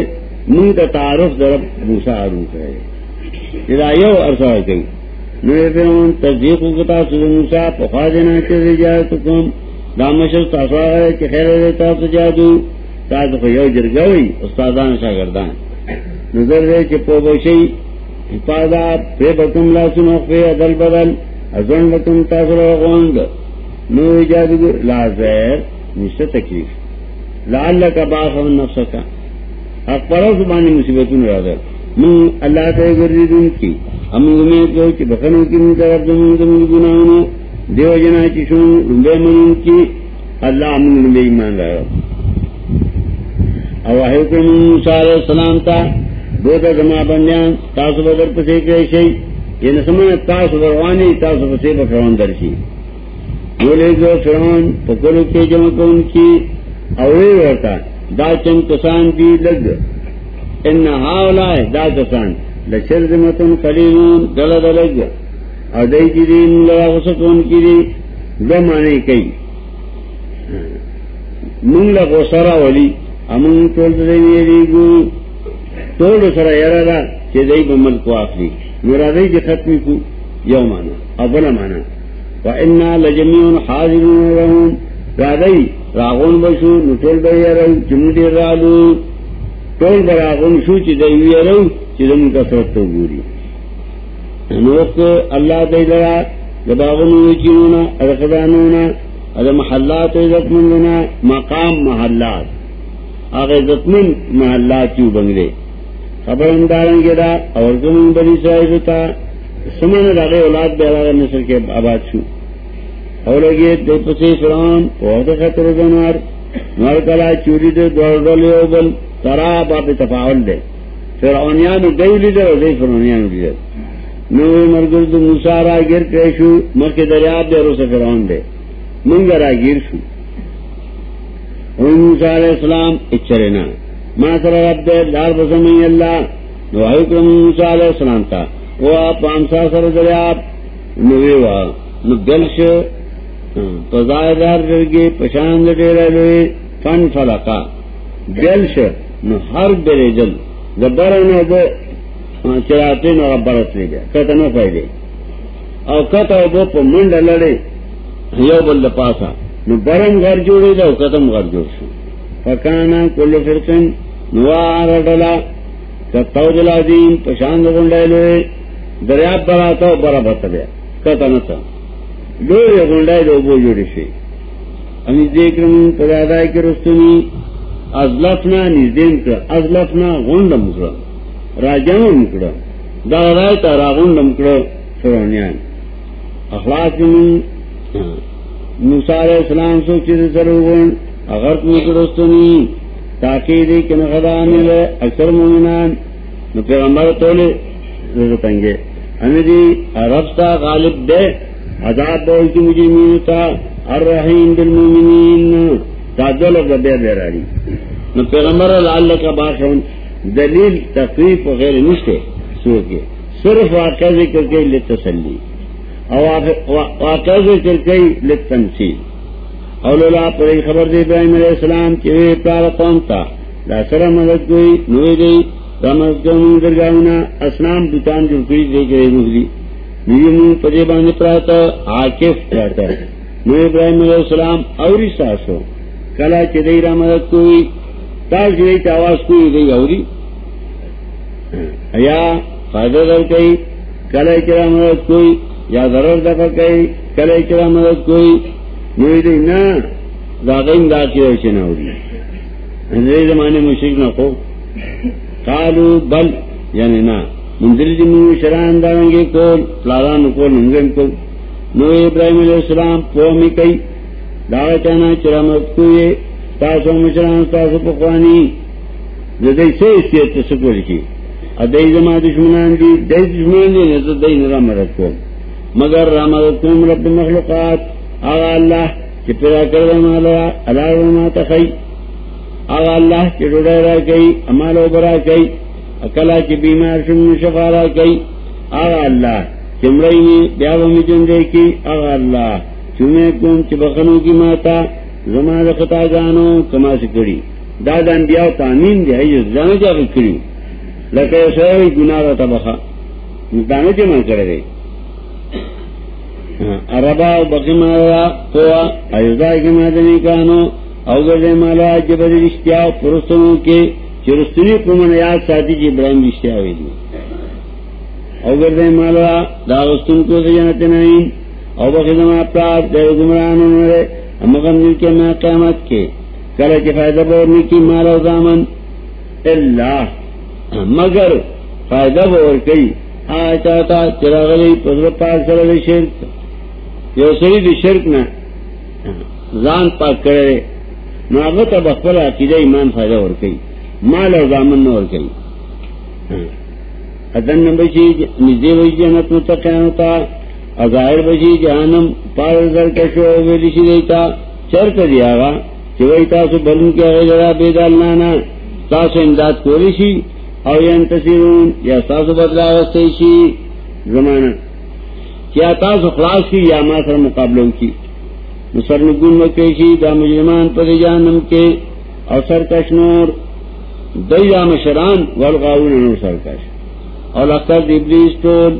منگ کا تعارف درب موسا ہارون کرے۔ یو عرصہ تصدیق کتا سد پخوا دینا کم دامشر خیر جادو۔ یو استادان شاگردان۔ نظر دے کہ پو بشی حفاظات پہ بکم لا سنو ادل بدل۔ ازن بکم تاثر غوند نو جادوگر، لا زیر نشت تکلیف۔ لال کا باس نفس کا زبانی مصیبتوں نے من اللہ سے گردی دن کی، ہم میں کو کہ بخنوں کی من طرف زمین زمین گناہوں دیو جنا چی چشون رمبے من کی، اللہ امن رمبے ایمان رہا او حکم موسیٰ علیہ السلام تا، دو تا زما بندیان تاسو بدر پسے کرے شئی، یہ نسمن تاسو بروانی تاسو پسے بفرون درشی بولے جو فرون پکلو کے جمع کون کی اوے ورتا دا چند کسان دی لگ ان هاولای دا کسان لشر زمتن قلیلون دل دلگ او دای کی دین لرا غسطون کی دی دو معنی کئی. مونگ لگو ولی. امون تول دی ویریگو تول سرا یرادا چه دی بمل کو آخری. مرادی دی جی ختمی کو. یو معنی. او بلا معنی. وَإِنَّا لَجَمِيعٌ حَاضِرُونَ لَهُمْ راځي راغون بشو، نو ټول به یې چې موږ ډیر رالو. ټول به راغون شو چې دی کا سرت تو گوری. یعنی نوک اللہ دے لڑا جباغنو چینونا، ارقدانونا ار محلات عزت مندنا مقام محلات. آغا عزت مند محلات چیو بنگلے خبر اندارن کے دا اور زمین بنی صاحب تا سمن راغے اولاد بے نسل کے آباد شو. اور لگے دو پسی فران پوہد خطر دنوار نور کلا چوری دے، دوار ڈولے او بل ترا باپ تفاول دے. فرعونیانو دیو لیدر اور دی فرعونیانو لیدر نوی مرگرد موسیٰ را گر کرشو مرک دریاب دے روس فرعون دے. منگ را گیر شو. وی موسیٰ علیہ السلام اچرنا ما سر رب دے دار بسمی اللہ. نو حکرم موسیٰ علیہ السلام تا. وہ آپ پانسا سر دریاب نوی وا. نو گلش پزائدار درگی پشاند دیرہ لوی فن فلقا. گلش نو ہر برے جل۔ دبرنو دو چراتے نو برت لے گیا کت نہ پہلے اور کت او بو په منډه لړې یو بل پاسا۔ نو برم گھر جوړې دا کتم گھر جوړ شو۔ فکانا کل فرقن نوار ډلا کتاو دلا دین، پشان غونډه لوي دریاب براته برا بته بیا کته نه تا۔ لوی غونډه له بو جوړې شي ان دې کوم په دادای کې رستنی ازلفنا نزدین کړ ازلفنا غونډه مکړه راجانو نکړه دا راي ته راغونډه مکړه فرعونیان. اخلاص من موسی علیہ السلام سو چې سرون اگر تم کړستنی تاکید کنه خدان له اکثر مومنان نو پیغمبر توله زړه تنګه. ان دي عرب تا غالب ده عذاب به کی مجرمین تا الرحیم بالمؤمنین. دا دل د به بیراری نو پیغمبر لعلک باشون دلیل، تقریب وغیرہ نشته سو کې صرف واقع ذکر کې لتسلی۔ او واقع ذکر کوي لتنسیل۔ او لولا پر خبر دی ابراہیم علیہ السلام چې پلار قوم تا دا سره مدد کوي نوې دی رحمت کوم درګاونا اسلام بوتان جوړ کړی دی چې روح دی۔ نیمو په دې باندې پراته عاکف راته نو ابراہیم علیہ السلام اوري تاسو کله چې دی را مدد کوي تاسو یې تاواز کوي دی اوري ایا فائدہ در کوي کله چې را مدد کوي یا ضرر دفع کوي کله چې را مدد کوي نو دې نه دا غیم دا کیږي چې نه وي دې زمانه مشرک نه کو قالو بل یعنی نه منذر دې جی مو شران دانګي کول، پلاران کول ننګن کو نو ابراهيم عليه السلام په می کوي دا چانا چرامت کوی تاسو مشران تاسو په خواني د دې څه استیت کی ا دې دشمنان دي دې دشمنان دي، نه دې نه را مدد کوم. مگر را مدد کوم رب مخلوقات. اغا اللہ چی پیدا کردہ مالا علاو ما تخی اغا اللہ چی ڈوڑا را کئی امالو برا کئی اکلا چی بیمار شم شفا را کئی اغا اللہ چمڑی میں بیاو می جندے کی اغا اللہ چومے کم چی بخنو کی ماتا، زما د خطا گانو کما سکڑی دا د انبیاء تامین دی ایو ځان چا کړی لکه سوي ګناه را تبخه دانه چې ما کړی عربا او بقی مالا قوا ایزدائی کے مادنی کانو، او گردے مالا جبر رشتیا پرستنوں کے چرستنی قومن یاد ساتی جی ابراہیم رشتیا ہوئی دی او گردے مالا داغستن کو سجنت نائن او بقی زمان اپلاب دیر گمرانوں نرے امغم دل کے میں قیامت کے کله چې فائدہ بورنی کی مال او دامن اللہ۔ مگر فائدہ بور کئی۔ آتا تا چراغلی پزر پاک سر سره شرک۔ یو سړي د شرک نه ځان پاک کړي نو هغه ته خپل عقیده ایمان فائدہ ور کوي مال او ځامن نه ور کوي ہاں۔ اذن نبی چې نږدې وي جنت متقین تا۔ ظاهر بشي جهنم پار در کې شو ویل شي دیتا چرته دی هغه چې تاسو بلون کې هغه لرا بيدالنا نه تاسو امداد کولی شي او ینتصرون یا تاسو بدلا واستي شي زمانہ۔ کیا تاسو خلاص کی یا ما سره مقابله کی؟ مسرنگون مکیشی، دا مجرمان پر جانم کے، او سرکش نور، دی دا مشران، والغاون نور سرکش او لقر دی ابلیس طول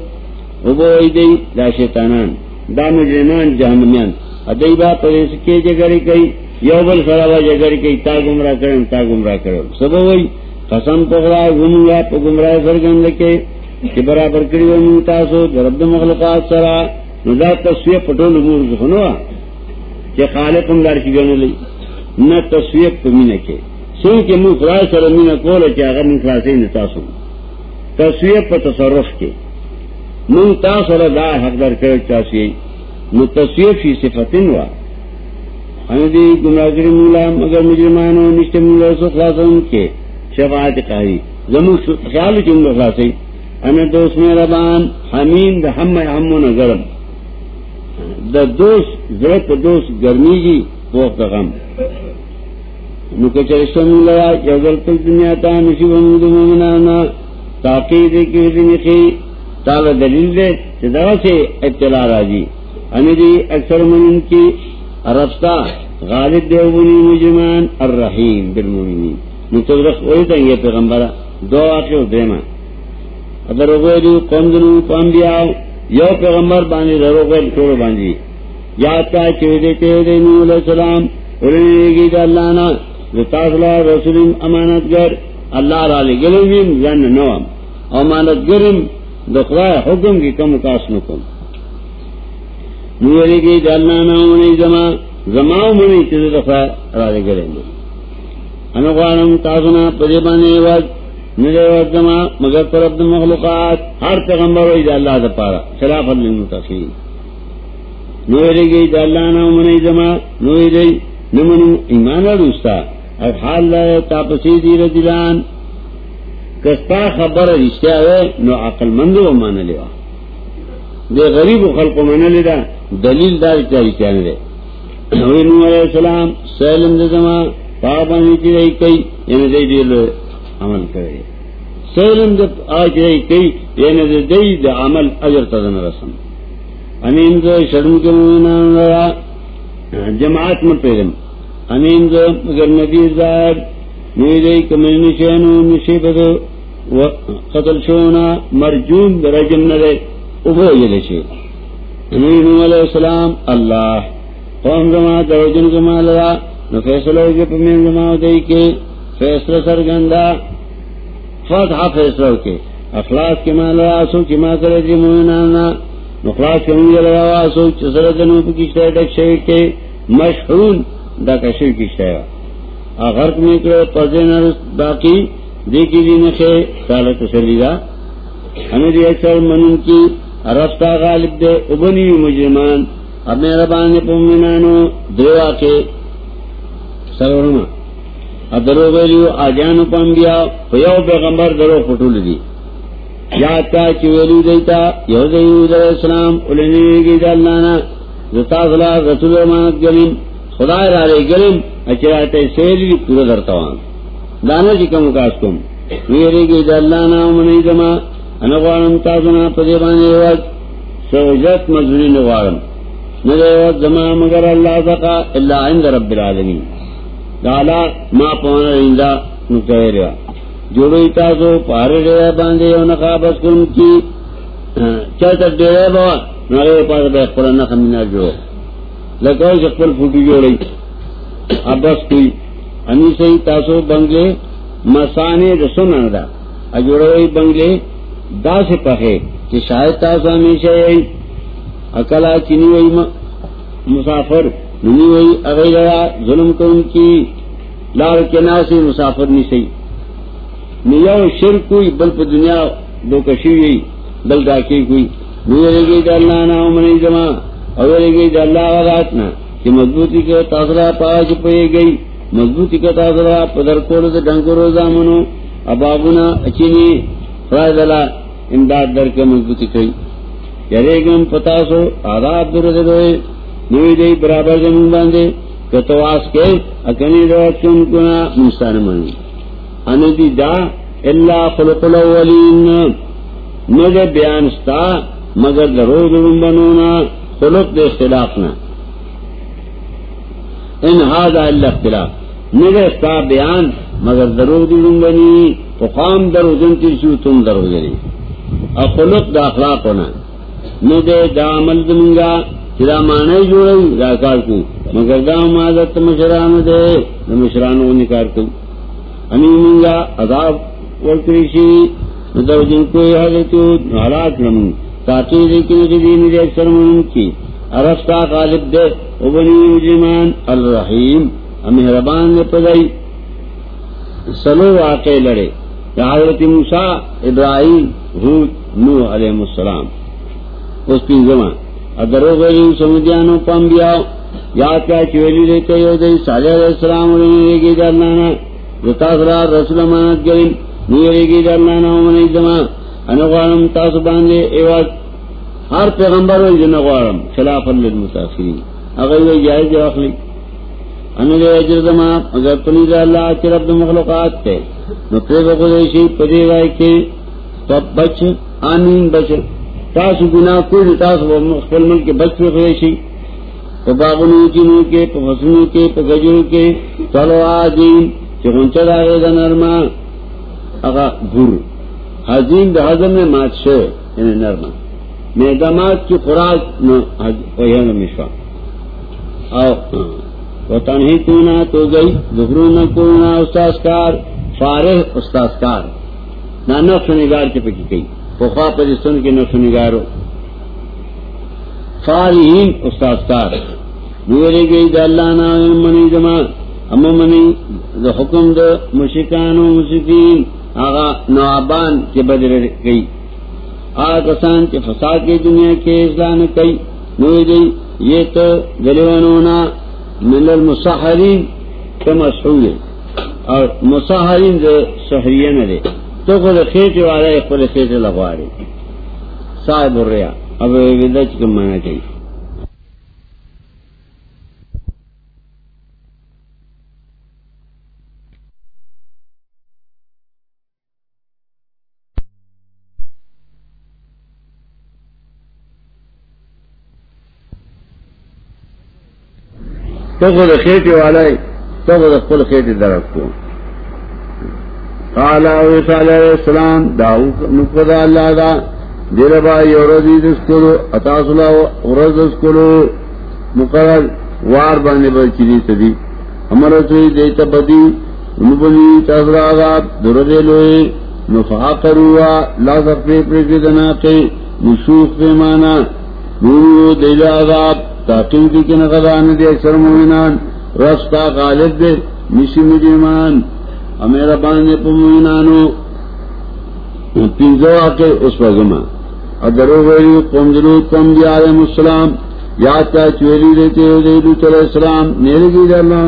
ابوئی دی دا شیطانان، دا مجرمان جہنمیان ادائی با پریس کے جگری کئی یو بل سرابا جگری کئی تا گمراہ کرن تا گمراہ کرن سبو وی قسم پکڑا گمگا پا گمراہ سرگند کے کہ برابر کری و منتاسو رب مخلوقات سرا ندا تصویہ پٹول امور زخنوا کہ خالق اندار کی گنے لی نہ تصویہ کمینہ کے سن کے من خدا سرمینہ کولا کہ اگر من خلاصی نتاسو تصویہ پا تصرف کے من تاسو دا حق در کرے چاسی نو تصویہ فی صفتن وا. ہمیں دی گمراہ کری مولا، مگر مجرمانو نشتے مولا سو خلاصن کے شفاعت قاری. زمو خیال چون خلاصی انا دوست میں ربان حمین دا ہم ہمو نگرم دا دوست ضرورت دوست گرمی جی پوخت غم. نو کچرشتو مولا یوگل تک دنیا تا نشیب امود مومنانا تاقید کی دنخی تالا دلیل دے چدرہ سے اطلاع راجی. امی اکثر منن کی رفتا غالب دے ونی مجرمان الرحیم بالمؤمنین. نو تو رخ وہی تنگے پیغمبر. دو واقع دیما اگر روغیلی قوم دنو پام بیاو یو پیغمبر باندې دروغیل ټول باندې یاد کا چې دې ته دې نو علیہ السلام ورېږي د الله نه رسول رسول امانتګر الله را لګلویم ځان نو امانتګرم د حکم کې کم کاس نکوم نو ورېږي د الله نه ونی زما زما ونی چې د خدای را لګلې انا غوانم تاسو نه پدې باندې واج مگر پر عبد مخلوقات هر پیغمبر وي د الله د خلاف للمتقین نو ورېږي د الله نه ونی زما، نو ورېږي نمنو ایمان ورستا او حال لا تاسو دې رجلان کستا خبر رشتہ ہے نو عقل مند و مان لیا دے غریب خلق من لیدا دلیل دار چاہی چاہنے دے نو علیہ السلام سیلم دے زمان پابانی چی رہی کئی یعنی دے دیل عمل کرے سیلم دے آج رہی کئی یعنی دے دی دے عمل اجر تدن رسم. انین دے شرم کے مومنان جماعت میں پیرم انین دے مگر نبی زائر نوی دے کمل نشانو قتل شونا مرجوم درجم نرے ابو یلشی نوی علیہ السلام اللہ. قوم زمان دروجن زمان لرا نو فیصلہ ہوگی پمین زمان دے کے فیصلہ سرگندہ فتح فیصلہ کے اخلاص کے ماں لرا سو کی ماں کرے دی مومنانا. نو خلاص کے مونگی لرا سو چسر دنو پی کشتہ ڈک شوی کے مشہون دا کشوی کشتہ غرق میں کرے پردے نہ باقی دیکھی دی نشے سال تسلی دا ہمیں دی اکثر منن کی رفتہ غالب دے، ابنی مجرمان. اب میرا بانے پمنانو دیوا کے سرورما اب درو ویلیو آجانو پام بیا، پیو پیغمبر درو پٹول دی. یاد کا چویلو دیتا یو دیو در اسلام علنیگی دا اللہ زتا صلاح رسول امانت گلیم خدا را رے گرم اچراتے سیلی پورا درتوان۔ دانا چی کم کاس کم۔ ویرے گی دا اللہ نام منی دما انغوانم تاسونا پدے بانے وقت سوجت مزوری نغوارم ندے وقت زما مگر اللہ دقا اللہ عند رب العالمین۔ دالا ما پوانا رندا نکتویریا جوڑوی تاسو پارے ڈیرے باندے یو نقابت کن کی، چلتا ڈیرے بوا۔ نارے پاس بے اخبر نخمینار جوڑو۔ لگاؤ چپل فوٹی جوڑی۔ ابس کوئی امی سے تاسو بنگلے مسانے رسون دا۔ اجوڑوئی بنگلے دا سے پخے کہ شاید تاسو ہمیشہ یہی اکلا چینی وئی مسافر، ننی وئی اغیرہ ظلم کرن کی۔ لار کے نا سے مسافر نہیں سی۔ نیو شرک کوئی، بل پہ دنیا دو کشی ہوئی، بل ڈاکی کوئی۔ نیو گئی ڈالنا نا منی جمع۔ اور گئی اللہ آغات نا کہ مضبوطی کا تاثرہ پاوا چپے گئی، مضبوطی کا تاثرہ پدر کوڑ سے ڈنکو روزہ منو ابابنا اچینی فرائے دلا امداد در کے مضبوطی کئی۔ یرے گم پتا سو، آداب در روئے نوی دی برابر زمین باندے کتواس کے اکنی روات چون کنا مستان منو انو دی دا، اللہ خلق الاولین مگر بیانستا مگر درو درون بنونا۔ خلق دے اختلاف نہ۔ ان ہاد اختلاف۔ میرے استا بیان، مگر درو دوں بنی تو خام درو دن ترسو تم درو دری اور خلق دا اخلاق ہونا۔ نو دے دا عمل دنگا چرا مانے جوڑے راکار کو مگر دا مادت مشران دے، دا مشران کو نکار کو امی منگا، عذاب ورکریشی ندو جن کوئی حضرتو حالات لمن تاکی لیکن دین دے اکثر من کی؟ عرفتا غالب دے وبنی مجرمان، الرحیم امہربان نے پدائی۔ سلو واقع لڑے۔ حضرت موسیٰ، ابراہیم حود نوح علیہ السلام۔ اس کی زمان۔ ادرو گئی سمجھانو پم بیاو، یاد کیا چویلی دیتے یو دی صالح علیہ السلام علیہ لے گی درنانا رتا سرار رسول امانت گرین نیوری گی درنانا ومنی زمان۔ انغوارم تاسو باندے ایوات ہر پیغمبر ہوئی جن غوارم. خلافا للمتاثرین اگر یہ جائز جواخ لی انو اجر زمان اگر پنید اللہ چی رب مخلوقات تے. نو پیغا قدیشی پدی گائی کے تو بچ، آمین بچ. تاسو گناہ کوئی تاسو مخفل ملک کے بچ پہ قدیشی پا باغنو چینو کے پا فسنو کے پا گجرو کے چلو آدین چی غنچہ داغے دا نرما اگا گر حزین دا حضر میں مات شو یعنی نرما میدامات کی خوراک نو مشوا او وطنہی کونا تو گئی دخرو نہ کونا استاذکار فارغ استاذکار نہ نقش نگار کے پکی گئی. پخوا پرستن کے نقش نگارو فارحین استاذکار نوری گئی دا اللہ نا منی جمع اما منی دا حکم دا مشکان و مشکین آغا نوابان کے بدر گئی. آغا کسان کے فساد کی دنیا کے اسلام کئی. نوری گئی یہ تو گلیونونا من المسحرین کے مسحول اور مسحرین جو سحریہ نہ دے. تو خود خیٹ والا ہے خود خیٹ لگوا رہے صاحب الریا. اب ودچ کو مانا چاہیے تو خود خیٹی والا تو خود خود خیٹی درخت کو۔ قال عیسیٰ علیہ السلام داو نقضا اللہ دا دیر با یوردی دسکلو اتاسلا ورز دسکلو مقرر وار بانے پر چیزی تدی امرتوی دیتا بدی نبنی تاثر آغاب دردے لوئے نفعا کروا لا سفر پر کدنا کے نشوخ پیمانا نورو دیل آغاب تاقیم کی کہ نقدان دے اکثر مومنان رستا غالب دے، نشی مجرمان. امیرا باندے پا مومنانو، پینزو آکے اس پر زمان. ادرو غیری قوم دلو قوم جی دی علیہ السلام، یاد کا چویلی دیتے ہو دیلو علیہ السلام نیرے گی در اللہ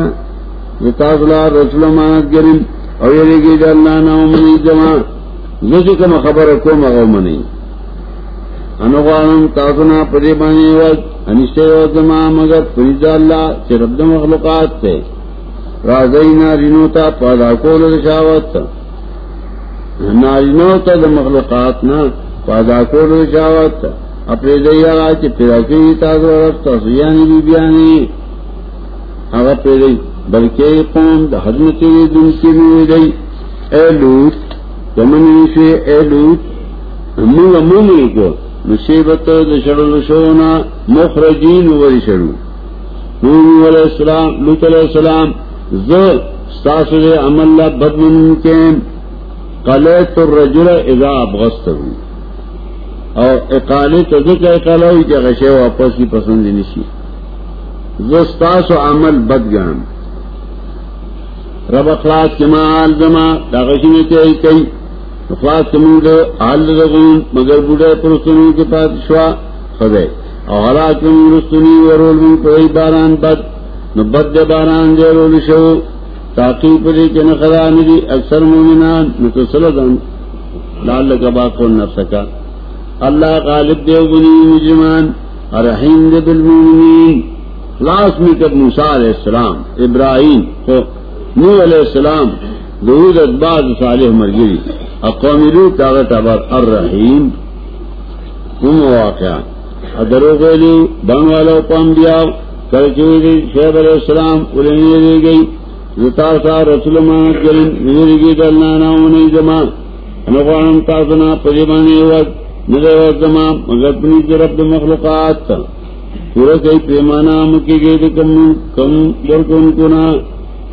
رتاز اللہ رسول مانت گرم اور یہ گی در اللہ نا امنی زوجی کم خبر کو مغو منی انغوانم تاسنا پدی بانی وقت انشتے وقت زمان مگر فرید اللہ چی رب دا مخلوقات تے. رازی نارینو تا پادا کول رشاوت نارینو تا. دا مخلوقات نا پادا کول رشاوت اپنے دیا گا چی پیراکی تازو رفتا سیانی بی بیانی. اگا پیری بلکہ قوم دا حضمت دن کی نوی دی. اے لوت جمنی شوی اے لوت مونگا مونگی کو. مصیبت دا شونا مخرجین وری شروع نوح علیہ السلام لوت علیہ السلام ستاسو دے عمل لا بدمن کے قلیت الرجل اذا ابغست اور اقالی تو ذکر اقالی کہ غشے واپس کی پسند نشی زستاسو عمل بدگان رب اخلاص کے مال زما داغشی میں تیئی کئی اخلاص کے مند رغون، مگر بوڑھے پرستنی کے پاس شوا، خدے. اور حالات میں مرستنی ورول من کوئی باران بد، نو بد دے باران دے رول شو. تاقی پدی کے نقضا ندی اکثر مومنان، نو تو سلدن. لال کا باقول نفس کا اللہ غالب دے بنی مجرمان رحیم دے بالمومنین خلاص میں کب موسیٰ علیہ السلام، ابراہیم نو علیہ السلام دہود ادباد صالح مرگری. اقوام لوت طاقت آباد الرحیم. ہم واقعہ ادرو گیلی بن والا قوم دیاو کرچوی شیب علیہ السلام علمی دے گئی. زتا سا رسول مانت گرن نظر کی دلنا ناؤنی زمان. انقوانم تاسنا پریبانی وقت نظر وقت زمان، مگر پنی جرب مخلوقات. تا پورا کئی پیمانا مکی گئی دے کم کم برکن کنا.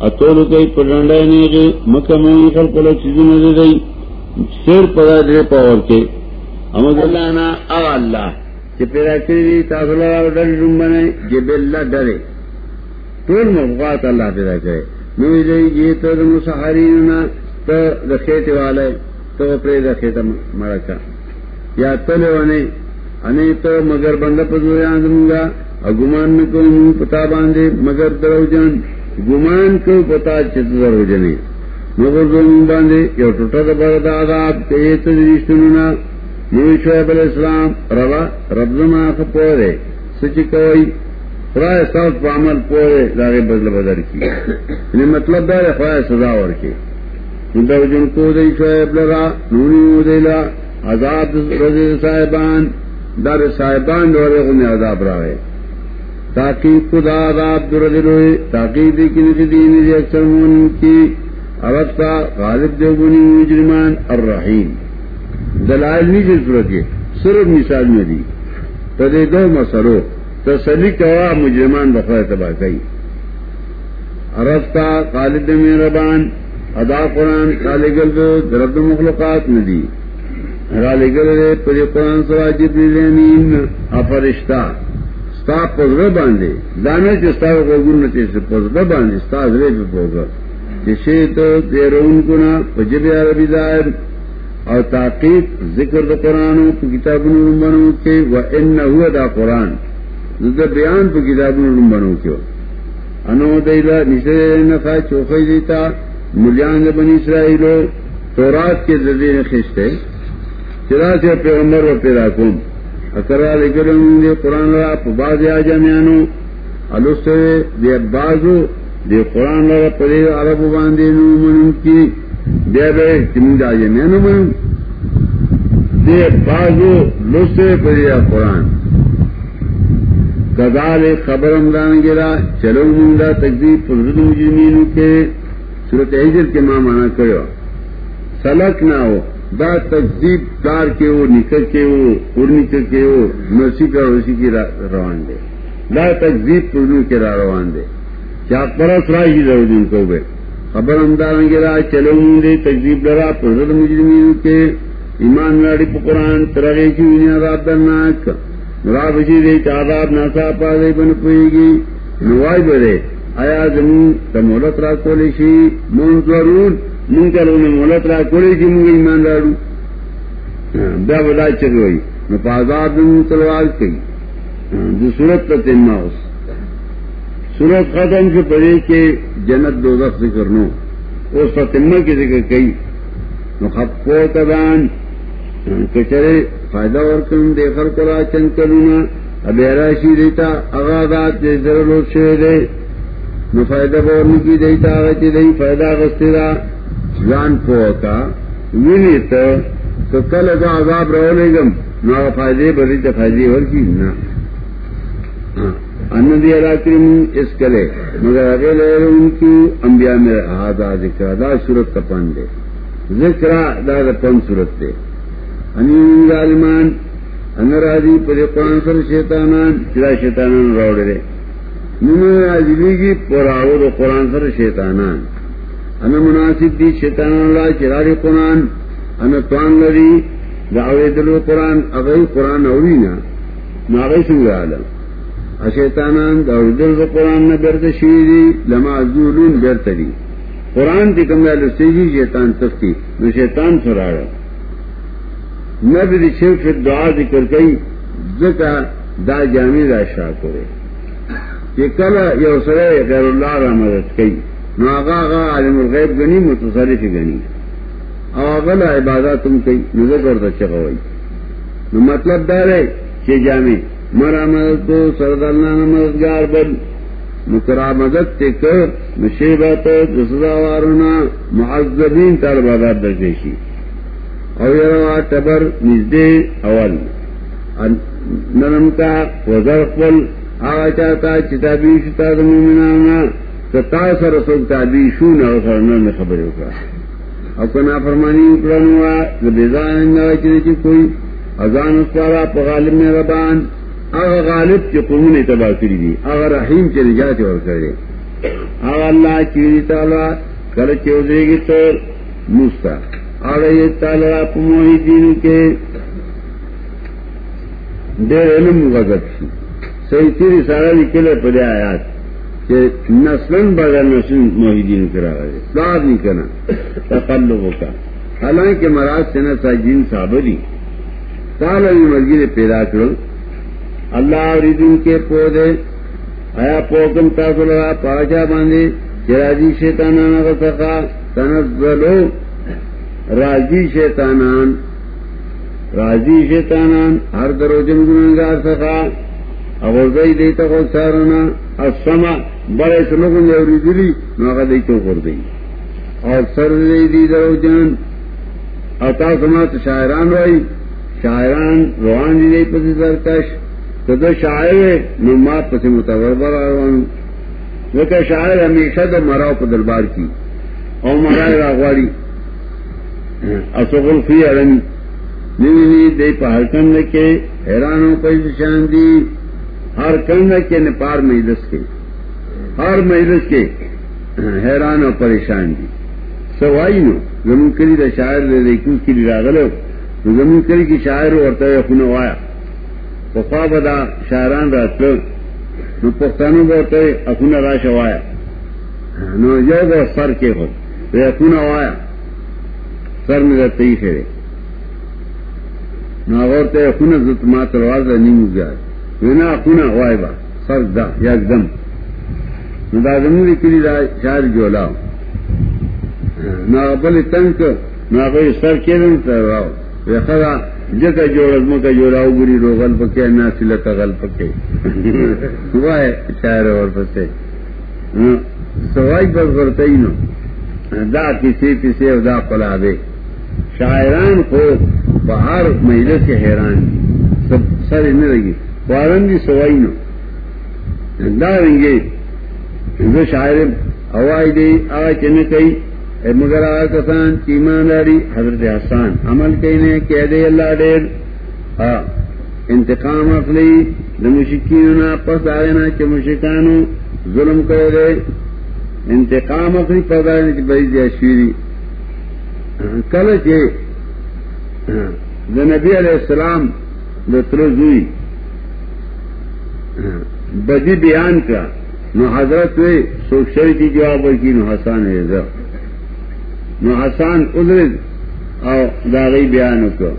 اتولو کئی پرڈنڈا نیگی، مکہ مونی خل پلا چیزو نزے دی سیر پدا دے پاور کے۔ امد اللہ نا او اللہ۔ چی پیدا کری دی تاثر اللہ ڈر رنبنے جب جی اللہ ڈرے۔ طول مفقات اللہ پیدا کرے۔ نوی دی جی یہ تو دا مسحرینونا تو دا خیت والے، تو پری دا خیت مرکا۔ یا تلے وانے انے تو مگر بندہ پدوریان دمونگا اور گمان نکو پتا باندے، مگر درو جان۔ گمان کو پتا چتر ہو جنے۔ مگر باندھے یو ٹوٹا بردا آداب تجریشنا نبی شعیب علیہ السلام روا رب زما پورے سچ کوئی خدای صاحب په عمل پورے داغه بدل بدل کی یعنی مطلب دا خدای سزا ورکي دا جن کو دی شعیب لرا، نونی ودیلا عذاب رضی صاحبان در صاحبان دوره غنی عذاب راوي تاکہ خدا عذاب در دلوئے تاکہ دیکھنے کی دین دی اکثر مون کی عرب کا غالب دیوگنی مجرمان الرحیم. دلائل نہیں جس صورت کے، صرف مثال میں دی. تدے دو مسلو تسلی کوا مجرمان بخار تباہ کئی. عرب کا خالد مہربان ادا قرآن کالے گل درد مخلوقات میں دی. رالے گل پری قرآن سوا جبریل افرشتہ. ستا پزر باندھے دانے چستا گن چیسے پزر باندھے ستا زرے پہ پوگا جسے تو دیرون کنا پجب عربی دائر اور تاقیق ذکر دا قرآن پہ کتاب نورم کے، و ان دا قرآن. دا بیان پہ کتاب نورم کے. انو دیلا نسے نخا چوخی دیتا، ملیان دا بنی اسرائیلو، تورات کے زدے نخشتے چرا سے پیغمبر و پیدا کن اکرا لکر دے قرآن را باز آ جانو الس دے بازو دے قرآن را پڑے عرب باندھے نو من کی. دے بے چمند آ جانو من دے بازو لس پڑے قرآن. کدال خبر امدان گرا، چلو منگا تقدیب پرد مجرمین کے صورت حجر کے ماں مانا کرو. سلک نہ ہو، دا تقزیب کار کے وہ نکل کے وہ ار نکل کے وہ مرسی کا رسی کی روان دے. دا تقزیب پردو کے را روان دے. کیا پرس را ہی رو دن کو بے. خبر امدار کے را چلو دے تقزیب لڑا پرزد مجرمین کے. ایمان لاڑی پہ قرآن ترغے کی دنیا رات درناک را بشی دے چاداب ناسا پا دے بن پوئے گی. نوائی برے آیا زمین تمولت را کولی شی. منظرون من کرو نے مولت را کوڑے کی منگا ایمان دارو بیا بدا چک ہوئی نو پازاد تلوار کی جو صورت تا تیمہ اس. صورت ختم سے پڑے کہ جنت دو دخت ذکر نو اس تا تیمہ کی ذکر کئی۔ نو خپو تدان کچرے فائدہ اور ورکن دیکھر کرا چند کرونا اب ایراشی دیتا اغادات دے ذرلو شوئے دے۔ نو فائدہ بورن کی دیتا آغا دی فائدہ غستی دا جان پوتا ویني ته تو کله دا عذاب راولېګم نو فائدې بری ته فائدې ورکی نه ان دی را کریم اس کله مگر هغه له ان کی انبیاء میں ہاذا ذکر، دا صورت تپن دے۔ ذکر دا د پن صورت دے۔ ان ظالمان، ان راضی پر قرآن سره شیطانان، چرا شیطانان راوړل نو راځي کی پراو د قرآن سره شیطانان۔ ان مناسب دی شیطان اللہ چراری قرآن، ان توان لری دعوی دلو قرآن اغی قرآن اولی نا ناغی سنگ عالم اشیطانان دعوی دلو قرآن نا برد شیدی لما زولون برد دی. قرآن تی کم دالو سیجی شیطان تفتی نو شیطان سرارا نبی شرف دعا ذکر کئی ذکا دا جامع دا شاہ کرے. کہ کل یو سرے غیر اللہ را مدد کئی. نو آغا آغا عالم الغیب گنی، متصرف گنی. او آغا لا عبادات تم کئی نظر اور دچا ہوئی نو مطلب دار ہے کہ جامع مرا مدد کو سردالنا مددگار بل نکرا مدد تے کر نشیبت دسدا وارونا معذبین تار بادات درکشی او یروا تبر نزدے اول۔ نرم کا وزر قل آغا چاہتا چتا چتابی شتا دمومنانا کتا سر رسول تابی شو نہ سر نہ خبر ہوگا اور کنا فرمانی اکڑن ہوا بیزان چنے کی کوئی اذان اسوارا غالب میں ربان۔ اگر غالب کے قوم نے تباہ کری دی اگر رحیم کے نجات اور کرے اللہ چیری تالا کر چودے گی تو مستا اور یہ تالا پموہی دین کے دیر علم غضب سی صحیح تیری سارا نکلے پڑے آیات کہ نسلن بغیر نسل محدین کرا رہے سواد نہیں کرنا تقلبوں کا حالانکہ مراد سے نہ ساجین صابری تال علی نے پیدا کرو اللہ اور عید کے پودے، آیا پوکم تاث لگا پاچا باندھے راجی شیتانہ کا سکا تنزلو راجی شیتانان راجی شیتانان ہر دروجن گنگار سکا اور دیتا کو سارنا اسما بڑے سلوگوں نے اوری دلی نہ دئی تو کر دی۔ اور سر دے دی دروجن، اتا سماعت شاعران وائی شاعران روان دی پسی سرکش۔ تو شاعر نمات پسی متور بران وہ کہ شاعر ہمیشہ تو مراؤ پہ دربار کی۔ اور مرائے راغواری اصغل فی ارمی نیوی نی دے پہر کند کے حیرانوں پہ شان دی۔ ہر کند کے نپار مجلس کے۔ ہر مجلس کے حیران اور پریشان دی۔ سوائی نو، زمین کری دا شاعر لے لے کیوں کری راغل زمین کری کی شاعر ورتا خون وایا پخوا بدا شاعران رات نو پختانو بورتا اخون راش وایا نو یو با سر کے خود اخون وایا سر میں رہتے ہی خیرے نو اغورتا اخون زت ما تلوار دا نیمو گیا وینا اخون وائی با سر دا یک دم نو دا زمین کری دا شاعر جولاو نہ بل تنک نہ بھائی سر کے خدا جگہ جوڑ کا جوڑاؤ گری رو گل پکے نہ سل کا گل پکے۔ ہوا ہے شاعر اور پسے۔ سوائی بس برتا ہی نو۔ دا کسی پسے دا پلا دے۔ شاعران کو باہر مہینے سے حیران۔ سب سر نہیں لگی وارن بھی سوائی نو۔ دا رہیں گے جو شاعر ہوائی دے آ چنے کئی مگر آ کسان ایمانداری حضرت حسان عمل کہنے کہہ دے اللہ ڈیر انتقام اخلی مشکین پس آئے کہ مشکانو ظلم کرے دے، انتقام اخلی، پس آئے کہ بڑی جیشویری کل کے نبی علیہ السلام دترزوئی بدی بیان کا، نو حضرت ہوئے سوکشری کی جواب کی نو حسان ہے نو حسان ادرد او داغی بیان کو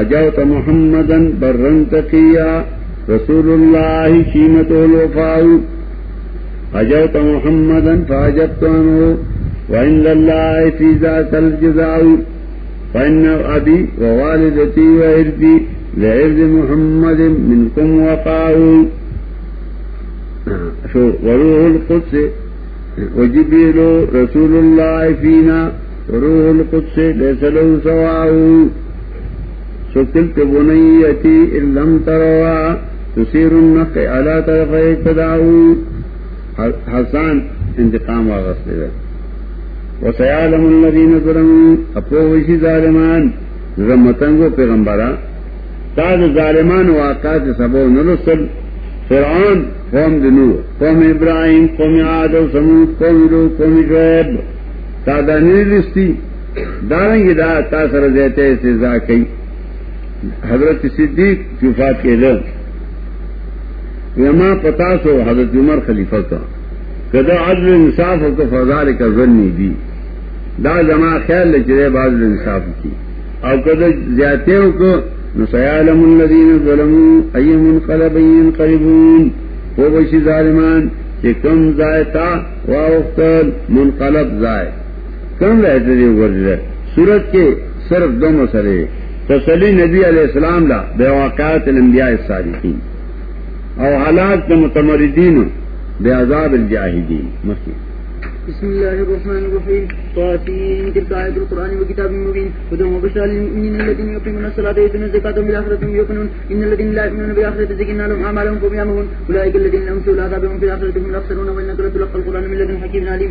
اجوت محمدن برن تقیا رسول اللہ شیمت الوفاء اجوت محمدن فاجبت عنه وعند الله في ذات الجزاء فإن أبي ووالدتي وإرثي لعرض محمد منكم وقاء شو، وروح القدس وجبريل رسول الله فينا روح القدس ليس له سواء سكلت بنيتي إن لم تروا. تسير النق على طرفي تدعو. حسان انتقام واغسل وسيعلم الذين ظلموا. اپوشی ظالمان. رمتنگو پیغمبرا. تاز ظالمان واقعات سبو نرسل فرعون قوم دنو. قوم ابراہیم، قوم عاد و سمود قوم لو قوم شعیب. تادانی رستی داریں دا تا سر دیتے استضاء کئی. حضرت صدیق کفات کے لیے یما پتا سو حضرت عمر خلیفہ کا. کدا عدل انصاف ہو تو فضار کا ظنی دی. دا جما خیال لے چرے بادل انصاف کی. اور کدا زیادتے ہو کو نسیالم الذین ظلموا ای منقلب قریبون. وہ بشی ظالمان کہ کم زائتا واختل منقلب زائے. کم رہتے تھے ورزر سورت کے صرف دو مسئلے. تسلی نبی علیہ السلام لا بے واقعات الانبیاء الصالحین او حالات کے متمردین بے عذاب الجاہدین. مسلم بسم اللہ الرحمن الرحیم. طاسين تلك القرآن وكتاب مبين. هدى وبشرى للمؤمنين الذين يقيمون الصلاة ويؤتون الزكاة هم يوقنون إن الذين لا يؤمنون بالآخرة زكينا لهم أعمالهم فهم يعمهون أولئك الذين لهم سوء العذاب وهم في الآخرة هم الأخسرون وإنك لتلقى القرآن من لدن حكيم عليم.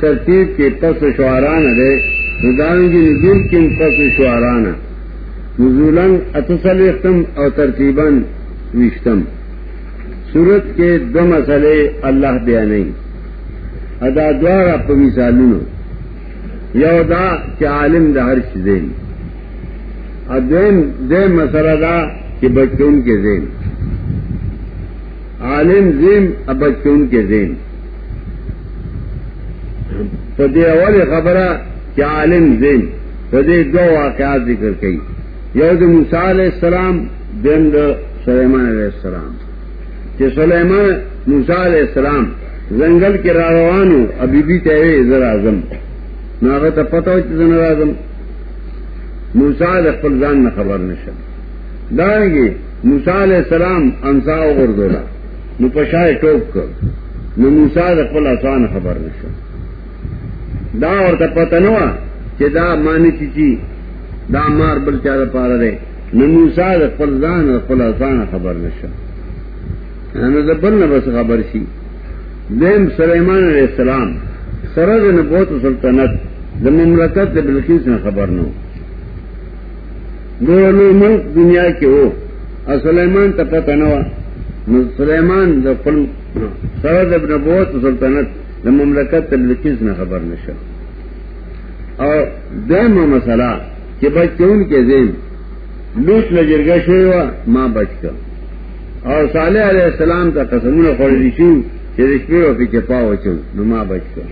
ترتیب کے پس شعران ہے۔ کی نزول شعران نزولن اتصل اختم اور ترتیباً وشتم سورت کے دو مسئلے اللہ دیا نہیں۔ ادا دوارا پمی سالونو یو دا چې عالم د هر شي زین. ادم دې مسله دا چې بچون کې زین. عالم زین اب بچون کې زین. په دې اول خبره چې عالم زین. په دې واقعات ذکر کړي یو د السلام دیم د سليمان عليه السلام. چې سليمان موسی السلام زنګل کې را روانو ابي بي ته زر اعظم۔ ناغه ته پته و چې زنه راځم موسی د خپل ځان نه خبر نشه داږي موسی عليه السلام انصا وګرځولا نو پښای ټوک کړ نو موسی د خپل اسان خبر نشه دا ورته پته نه و چې دا معنی چی دا مار بل چا پاره ده نو موسی د خپل ځان او خبر نشه نو بل نه بس خبر شي دیم سليمان عليه السلام سره د نبوت سلطنت د مملکت د بلقیس نه خبر نو۔ نو ملک دنیا کې وو او سليمان ته پته نه و نو سليمان د خپل سره د نبوت سلطنت د مملکت د بلقیس نه خبر نشه او دمه مسله چې بچون کې زین لوټ لجرګه شوی و ما بچ کا او صالح علیہ السلام ته قسمونه خوړل شي چې د شپې او په کې پاوچو نو ما بچ کا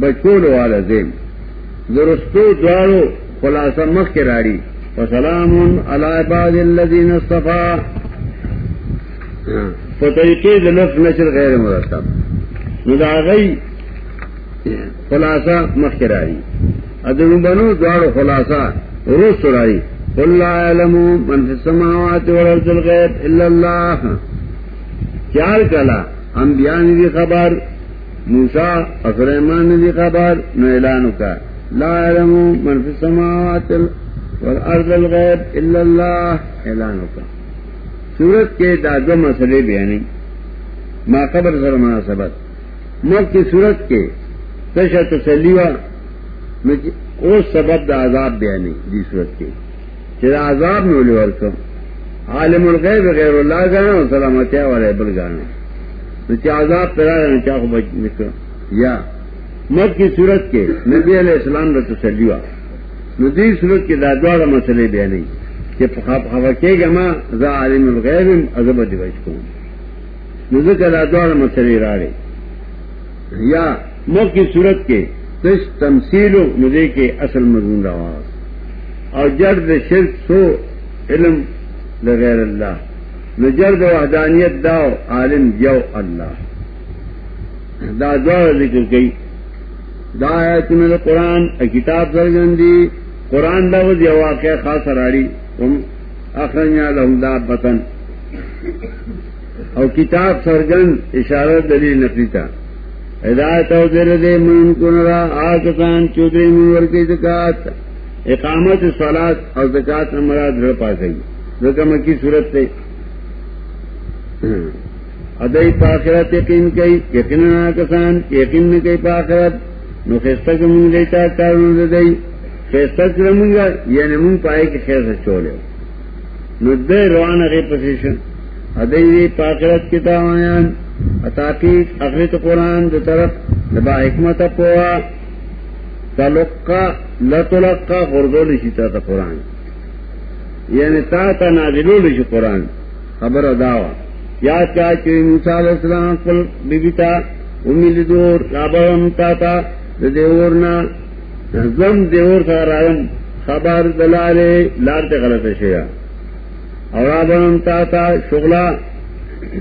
بچول والا زین درستو دوارو خلاصہ مخ کے راڑی وسلام علی عباد الذین اصطفى فطریقے دلف نشر غیر مرتب نداغی خلاصہ مخ کے راڑی ادن بنو دوارو خلاصہ روز سرائی قل لا علم من فی السماوات والارض الغیب الا اللہ چار کلا، انبیاء نے خبر موسا افرحمان نے خبر، نو اعلان کا لا علم من فی السماوات والارض الغیب الا اللہ، اعلان کا سورت کے دادو مسئلے بیانی. ما قبر سر مناسبت. ملک کی صورت کے تشا تسلیوا اس سبب دا عذاب بیانی دی صورت کے. چرا عذاب میں الی ورکم. عالم الغیب غیر اللہ گانا اور سلامتیا والے بل گانا. عذاب پیدا چاہ بچ نکل یا مت کی صورت کے نبی علیہ السلام کا تسلی ندی صورت کے دادوار مسئلے بیا نہیں کہ خبر گما زا عالم الغیب ازب دیوش کو. نظر کا دادوار مسئلے رارے یا مت کی صورت کے تش تمسیل و ندے کے اصل مضمون رواز اور جرد شرک سو علم لغیر اللہ. نجرد وحدانیت داو، عالم یو اللہ. دا دو ذکر گئی دا آیتون دا قرآن کتاب سرگندی قرآن دا وز یو واقع خاص راری اخرنیا لهم دا بطن. او کتاب سرگند اشارت دلیل نقلیتا ہدایت او دیر دے من کنرا آکتان چودری من ورکی زکاة. اقامت صلاة او زکاة نمراد رو پاسئی زکمکی صورت تے۔ ادئی پاخرت یقین کئی، یقین نہ کسان، یقین نہ کئی پاخرت نو خیستا کے منگ لیتا کارون دئی۔ خیستا کے منگا یعنی منگ پائے کہ خیر سے چولے۔ نو دے روان اگے پسیشن ادئی دی پاخرت کتاب آیان۔ اتاقیق اخرت قرآن دو طرف نبا حکمت پوا۔ تلقا لتلقا غردو لشیتا تا قرآن۔ یعنی تا تا نازلو لشی قرآن، خبر اداوا یا چا چوی موسیٰ علیہ السلام قل بیبیتا امید دور رابرم تاتا دیورنا، زم دیور سارائم خبر دلالے لارتے غلط شیا اور رابرم تاتا شغلا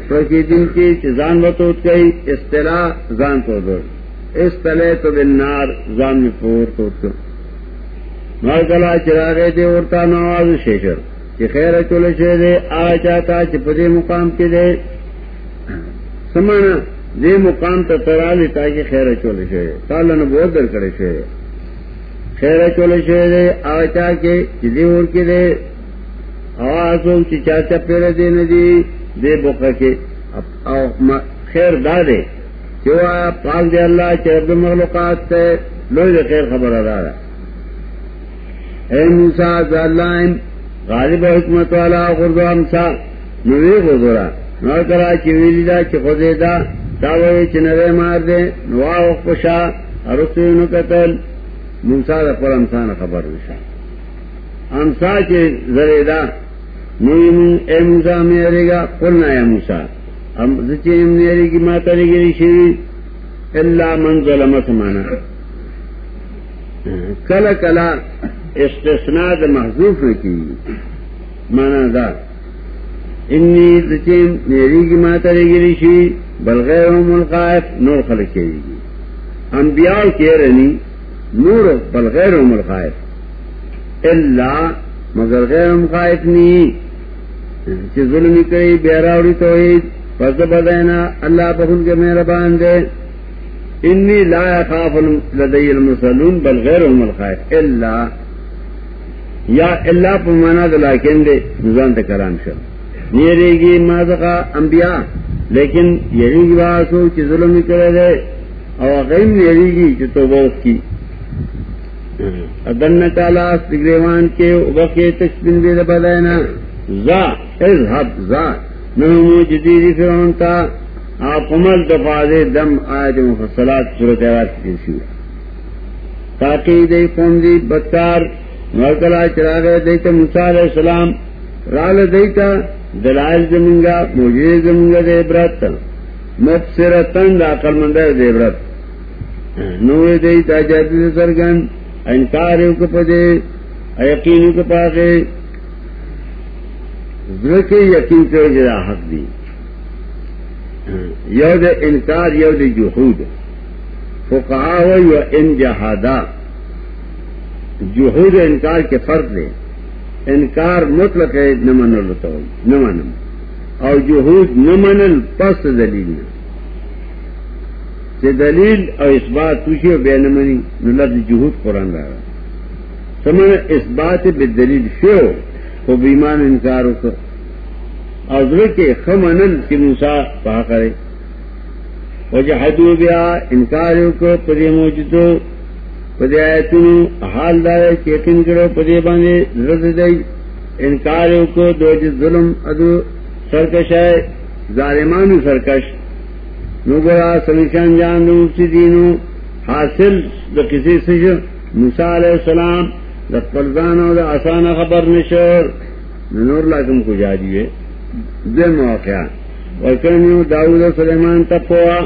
فکی دن کی چزان بطوت گئی استلا زان تو دور. اس تو بنار زان میں پور تو مر گلا چراغے دیورتا نواز شیشر کہ خیر چولے سے دے آ چاہتا چپدے مقام کے دے۔ سمانا، دے مقام تو ترا لے تاکہ خیر چولے سے تالا نے بہت در کرے سے خیر چولے سے دے آ چاہ کے جدے اور کے دے۔ آواز ہو چاچا پیڑے دے ندی دے بوکا کے۔ خیر دا دے۔ جو آیا پاک دے اللہ چرد مخلوقات سے لوگ خیر خبر آ ادا اے موسیٰ اللہ غالب حکمت والا غردو امسا نوی غردورا۔ نور کرا چی ویلی دا، چی خودی دا تاوی چنوے مار دے نواو خوشا ارسو قتل موسا دا پر امسان خبر وشا امسا کے زریدا نوی من اے موسا میرے گا، قلنا یا موسا ام زچیم نیری کی ماتا لگری شوی۔ اللہ من ظلم سمانا کلا کلا استثناء دا محضوف نکی مانا دا، انی زچیم نیری کی ماں ماتا لگری شوی بلغیرهم القائف نور خلق کے گی انبیاء کہہ رہی نور بلغیرهم القائف اللہ مگر غیر خائف نہیں چې ظلم کوي بیراوړي توحید پس بداینا الله په خون کې مهربان دی انی لا يخاف لدي المرسلون، بل غيرهم الخائف الا یا الا په معنا د لکن دی ځان ته کلام شو نیریږي مازقا انبیاء، لیکن یریږي واسو چې ظلم کړی دی او غیم یہی گی نیریږي چې توبه وکړي ادن تعالی استغریوان کې وبکه تشبین دې بداینا زا، اذهب، زا. نو جدید فرعون تا، آپ عمل دفاع دم آیت مفصلات صورت آیات کی سی تاکہ دے قوم دی بدکار مرکلا چراغ دیتا موسیٰ علیہ السلام، رال دیتا دلائل زمینگا موجود زمینگا دے عبرت مبصرتن دا عقل مندر دے عبرت نوے دیتا جادی سرگن، انکار یو پدے، یقین کو پاکے ذکر یقین کرو جدا حق دی۔ یو د انکار یو د جحود فقہا ہو یو ان جہادا جحود انکار کے فرق دے انکار مطلق ہے، نہ من لتا نہ منم اور جہود نہ منل پس دلیل نہ۔ دلیل اور اس بات تجھے بے نمنی لفظ جہود قرآن رہا سمن اس بات بے دلیل شو کو بیمان انکار ہو کر۔ ازر کے خمنل کی موسا پا کرے۔ وجہ حدو بیا انکار کو پدے موجودو۔ پدے آیتونو حال دارے چیکن کرو پدے باندے رد دئی انکار کو دو ظلم، ادو سرکش ہے، ظالمانو سرکش. نو گرا سمیشان جان دو مفسدینو حاصل دا کسی سج موسیٰ علیہ السلام دا پرزانو دا آسان خبر نشور نور لاکم کو جا دیئے دے موقع ورکنیو داود سلیمان تقوا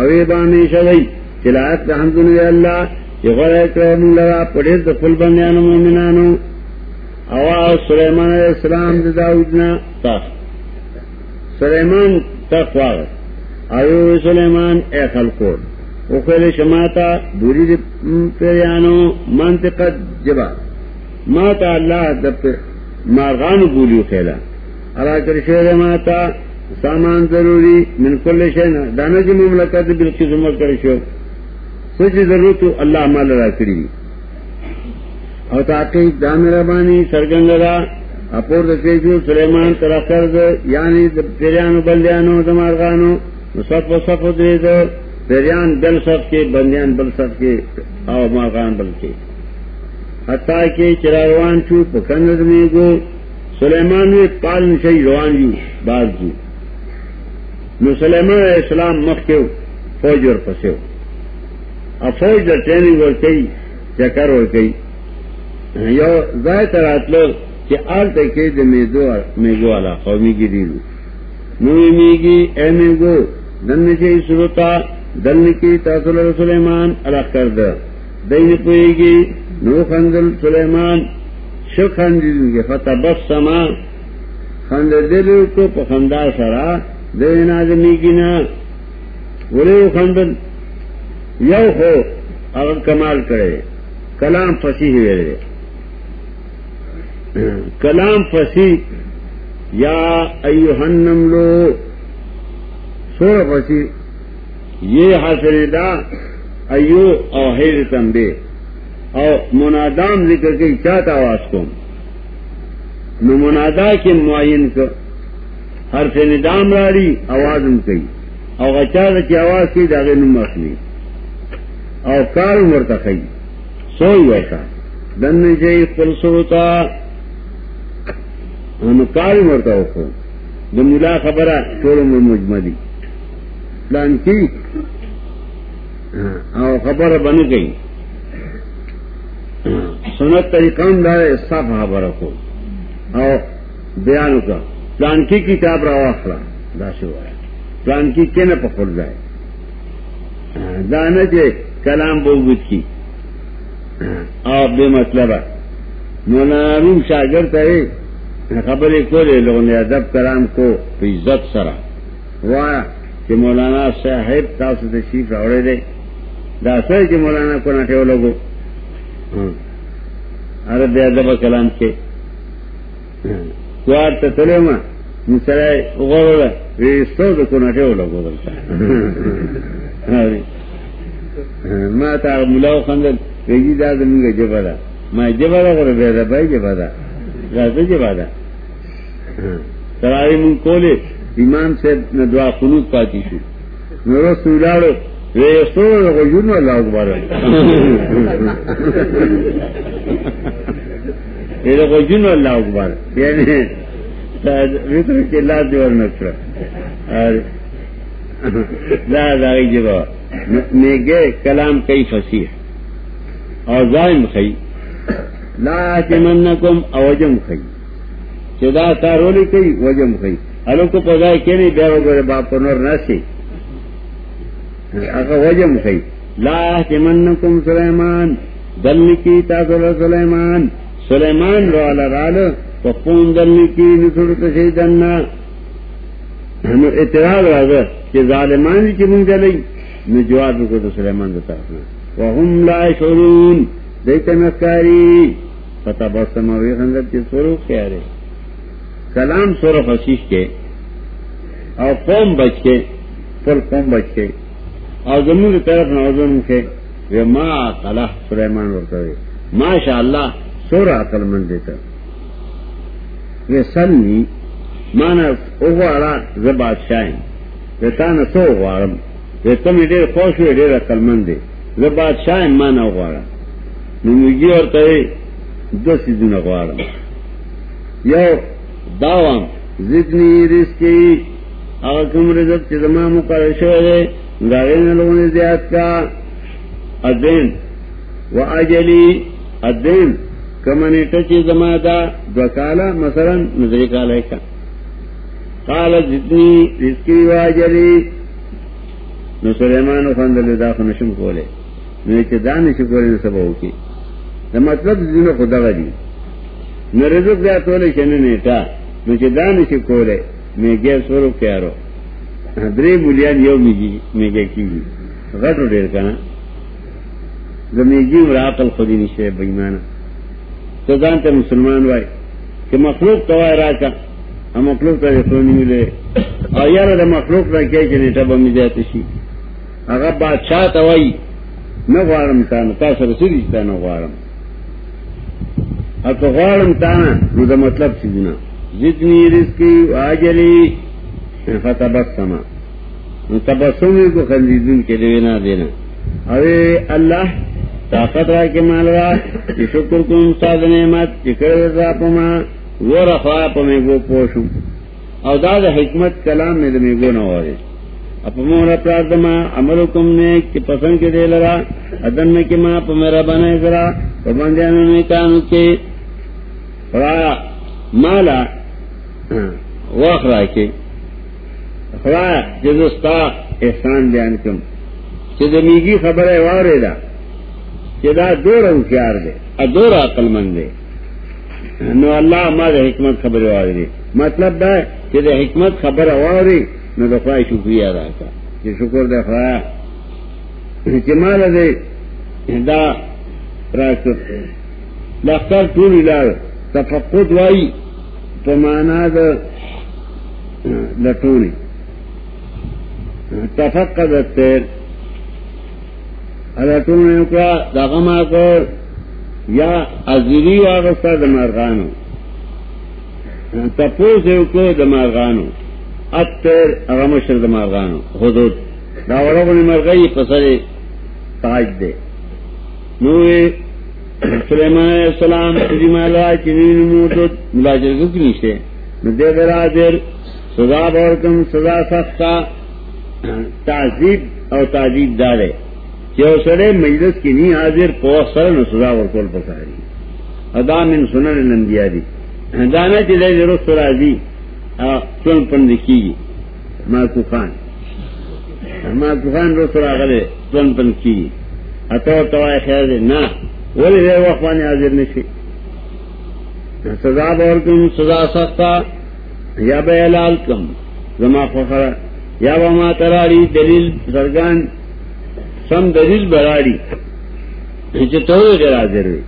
اوی بانی شوی. چلایت رحمدن دی اللہ چی غر اکرام لگا پڑھیز دفل بندیانو مومنانو. اوا سلیمان علیہ السلام دی داودنا تاخ سلیمان تقوا اوی سلیمان، اے خلقور اخویل شماتا بوری دی پیریانو منطقت جبا. ماتا اللہ دب مارغانو بولیو خیلہ. اللہ کر شیر ماتا سامان ضروری من کل شین. دانا جی مملکت بالکل عمر کر شو سوچ ضرورت اللہ مال را کری۔ اور تاکہ دام ربانی سرگند را اپور دکیشو سلیمان ترا کرد یعنی پیریانو بندیانو دمارغانو صف و صف دے دو پیریان بل صف کے، بندیان بل صف کے، او مارغان بل کے۔ حتیٰ کہ چراغوان چو پکند میں گو سلیمان میں پال نشی روان یو، باز جو نو سلیمان علیہ السلام مخ کے فوج اور پسو اب فوج در ٹریننگ اور کئی چکر اور کئی یو ضائع ترات لو کہ آل تک میگو میگو والا قومی کی ریلو نو میگی اے میگو دن سے سروتا دن کی تاثر سلیمان الگ کر دین پوئے گی نو خندل سلیمان شو خندیدن کے فتح بس سما. خند دل کو پخندا سرا دینا آدمی کی نا بولے خندل؟ یو ہو، اگر کمال کرے۔ کلام پھنسی ہوئے کلام پھنسی یا ایو ہنم لو سور پھنسی یہ حاصل دا ایو او حیر تمبے اور منادام ذکر کے چاہتا آواز کو۔ نو منادا کے معین کو۔ ہر سے ندام راری آواز ان کی۔ اور اچانک کی آواز کی داغے نمخنی۔ اور کار عمر تک سوئی ویسا دن سے پل سوتا ہم کار عمر کا کو جو ملا خبر ہے چوڑوں میں مجمدی پلان کی؟ ہاں، اور خبر بن گئی۔ سنت طریقہ دار صاف خبر کو۔ اور بیان کا۔ پلان کی کتاب روا اخلا داس ہوا ہے۔ پلان کی کے پکڑ جائے ہاں، دانا کے کلام بہت کی. اور بے مطلب مولانا روم شاگرد ہے خبر کو لے لوگوں نے ادب کلام کو عزت سرا. ہوا کہ مولانا صاحب تاث تشریف اوڑے دے. داسر کہ مولانا کو نہ ٹھو لوگو. ارے بے ادب کلام کے. کوار ته تلو ما مسره وګورل ویستو د کو نه ټیو لګو دلته ما تا ملاو خندل ویجی دا زمونږ جبه ده ما جبه ده غره به ده بای جبه ده راځه جبه ده تراوی مون کولې امام صاحب نه دعا قنوت پاتې شو. نو رسول الله ویستو د غوجونو الله اکبر یہ غوجونو الله اکبر. یعنی وطر کے لا دیور نکر لا لا جبا میگے کلام کئی فصیح اور ظالم خی لا چمنکم اوجم خی چدا تارولی کئی، وجم خی الو کو پگائے کہ نہیں، بے وغیرہ باپ نور ناسی اگر وجم خی لا چمنکم سلیمان دل کی تاثر سلیمان۔ سلیمان رو علی رالو پپون دلنی کی نسوڑ کسی دننا۔ اعتراض راځه چې ظالمان چې مونږ دلې نو جواب وکړو د سليمان د طرف نه وهم لا شعورون دیته مکاری پتا بسم وی څنګه چې سورو کېاره کلام سورو فسیح کې او قوم بچ کې پر قوم بچ کې او زموږ طرف نه وزن کې وما صلاح سليمان ورته ماشاء الله سورہ عقل مند دیتا سنی مانا اغوارا ز بادشاہ ویتانا سو اغوارم ویتم ډیر خوش وی ډیر عقل مند دی. ز بادشاہ مانا اغوارا نموگی اور تے دو سیزون اغوارم یو داوام زدنی رزقی اگر کم رزق چی زمان مقرر شو دے داغین لوگوں نے زیاد کا. ادین، و اجلی، ادین کمنی ٹچی زما دا دو کالا مثلا نظری کالا کا قال جتنی رزقی واجری نو سلیمان و خندل دا خنشم کولے مطلب نو چې دانش کولے نو سبا ہوکی دا مطلب دینو خدا غدی نو رزق دا تولے چنه نیتا نو چې دانش کولے میگه سورو کیارو درې مولیان یو میگی میگه کیږي. غټو ډیر کنه. زمیږي ورعقل خودی نشه بېمانه سزان ته مسلمان وای چې مخلوق توای راکا ا مخلوق ته خونی ملي او یاره د مخلوق را کې چې نیټه به مزات شي. هغه بادشاہ توای نه غواړم تا تاسو رسېږي تا نه غواړم اته غواړم تا نو دا مطلب څه جتنی رزقی واجلی فتبسما تبسم کو خندیدون کے لیے نہ دینا. ارے اللہ، طاقت را کے مال را چې شکر کوم استاد نعمت چې کړه را پما و رفا پمه گو پوشو او دا حکمت کلام مې دې گو نه وره اپمو را پرادما عمل کوم نه چې پسند کې دی لرا ادن نه کې ما په میرا باندې زرا په باندې نه کانو مالا واخرا کې خدا جزستا احسان بیان کوم چې د میږي خبره واره ده دا دور ہوشیار دے اور دور عقل مند دے۔ نو اللہ ما دا حکمت خبر والی مطلب دا کہ حکمت خبر والی نو دفاع شکریہ ادا کا کہ شکر دے چمال دے، دا راست لختر ټول لار تفقد وای په معنا د لټونی تفقد التیر الٹون کا داغما کر یا ازری واغستا د مارغانو. تپوس یو کو د مارغانو. اتر هغه مشر د حدود. دا ورغونی مرغی پسر تاج دے. نو سلیمان علیہ السلام دی مالا چنین موتد ملاجر کو کنیشتے نو دے برادر سزا بورکم، سزا سختا. تعذیب اور تعذیب دارے. جو سڑے مجلس کی نہیں حاضر پو سر نہ سزا اور کول ادا من سنن نندیا دی. دانا چلے رخ راضی. ہاں، چون پند کی ماکو خان ماکو خان رو سرا گلے چون پند کی گی اتو توائے خیر دے نہ بولے رے وقفان حاضر نشی. سزا بور کم سزا سختا. یا بے لال کم، زما فخر یا بما تراڑی دلیل سرگان سم دلیل براڑی تو حاضر ہوئی.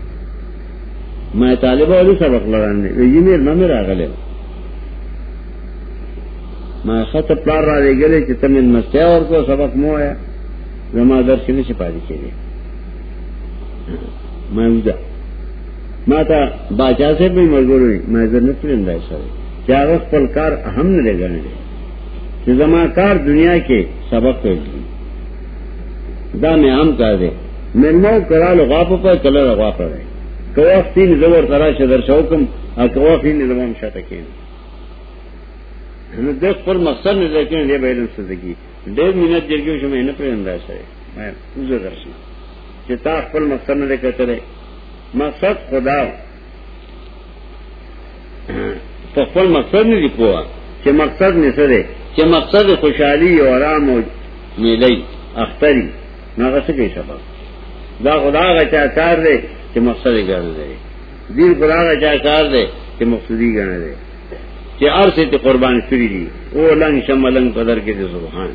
میں طالبہ والی سبق لڑانے یہ میرے نہ میرا گلے میں خط پلار را دے گلے کہ تم ان مسیا اور کو سبق مو آیا. زما در سے نہیں چھپاری کے لیے میں اجا میں تھا بادشاہ سے بھی مجبور ہوئی میں ادھر نہ پرندہ سر کیا وقت پل کار اہم نہ لے گانے کہ زما کار دنیا کے سبق پہ دا میں عام کر دے. میں مو کرا لو غاپ پر کلر غاپ رہے کوافین زور ترا شدر شوکم اور او کوافین زمان شاتکین نو پر مقصد نه لیکن دی بیرن صدقی ډېر مینت جرګو شمه نه پرې انداز ہے۔ میں وزر درشم چې تا خپل مقصد نه کتره مقصد خدا۔ په خپل مقصد نه دی پوها چې مقصد نه سره چې مقصد خوشحالي او آرام او میلې اختری۔ نو هغه څه کوي سبب دا خدا غچا کار دی کہ مقصد گانا دے۔ دین خدا کا چاہ کار دے کہ مقصدی گانا دے۔ کہ آر سے تے قربان کری دی. او لنگ شم لنگ پدر کے دے سبحان.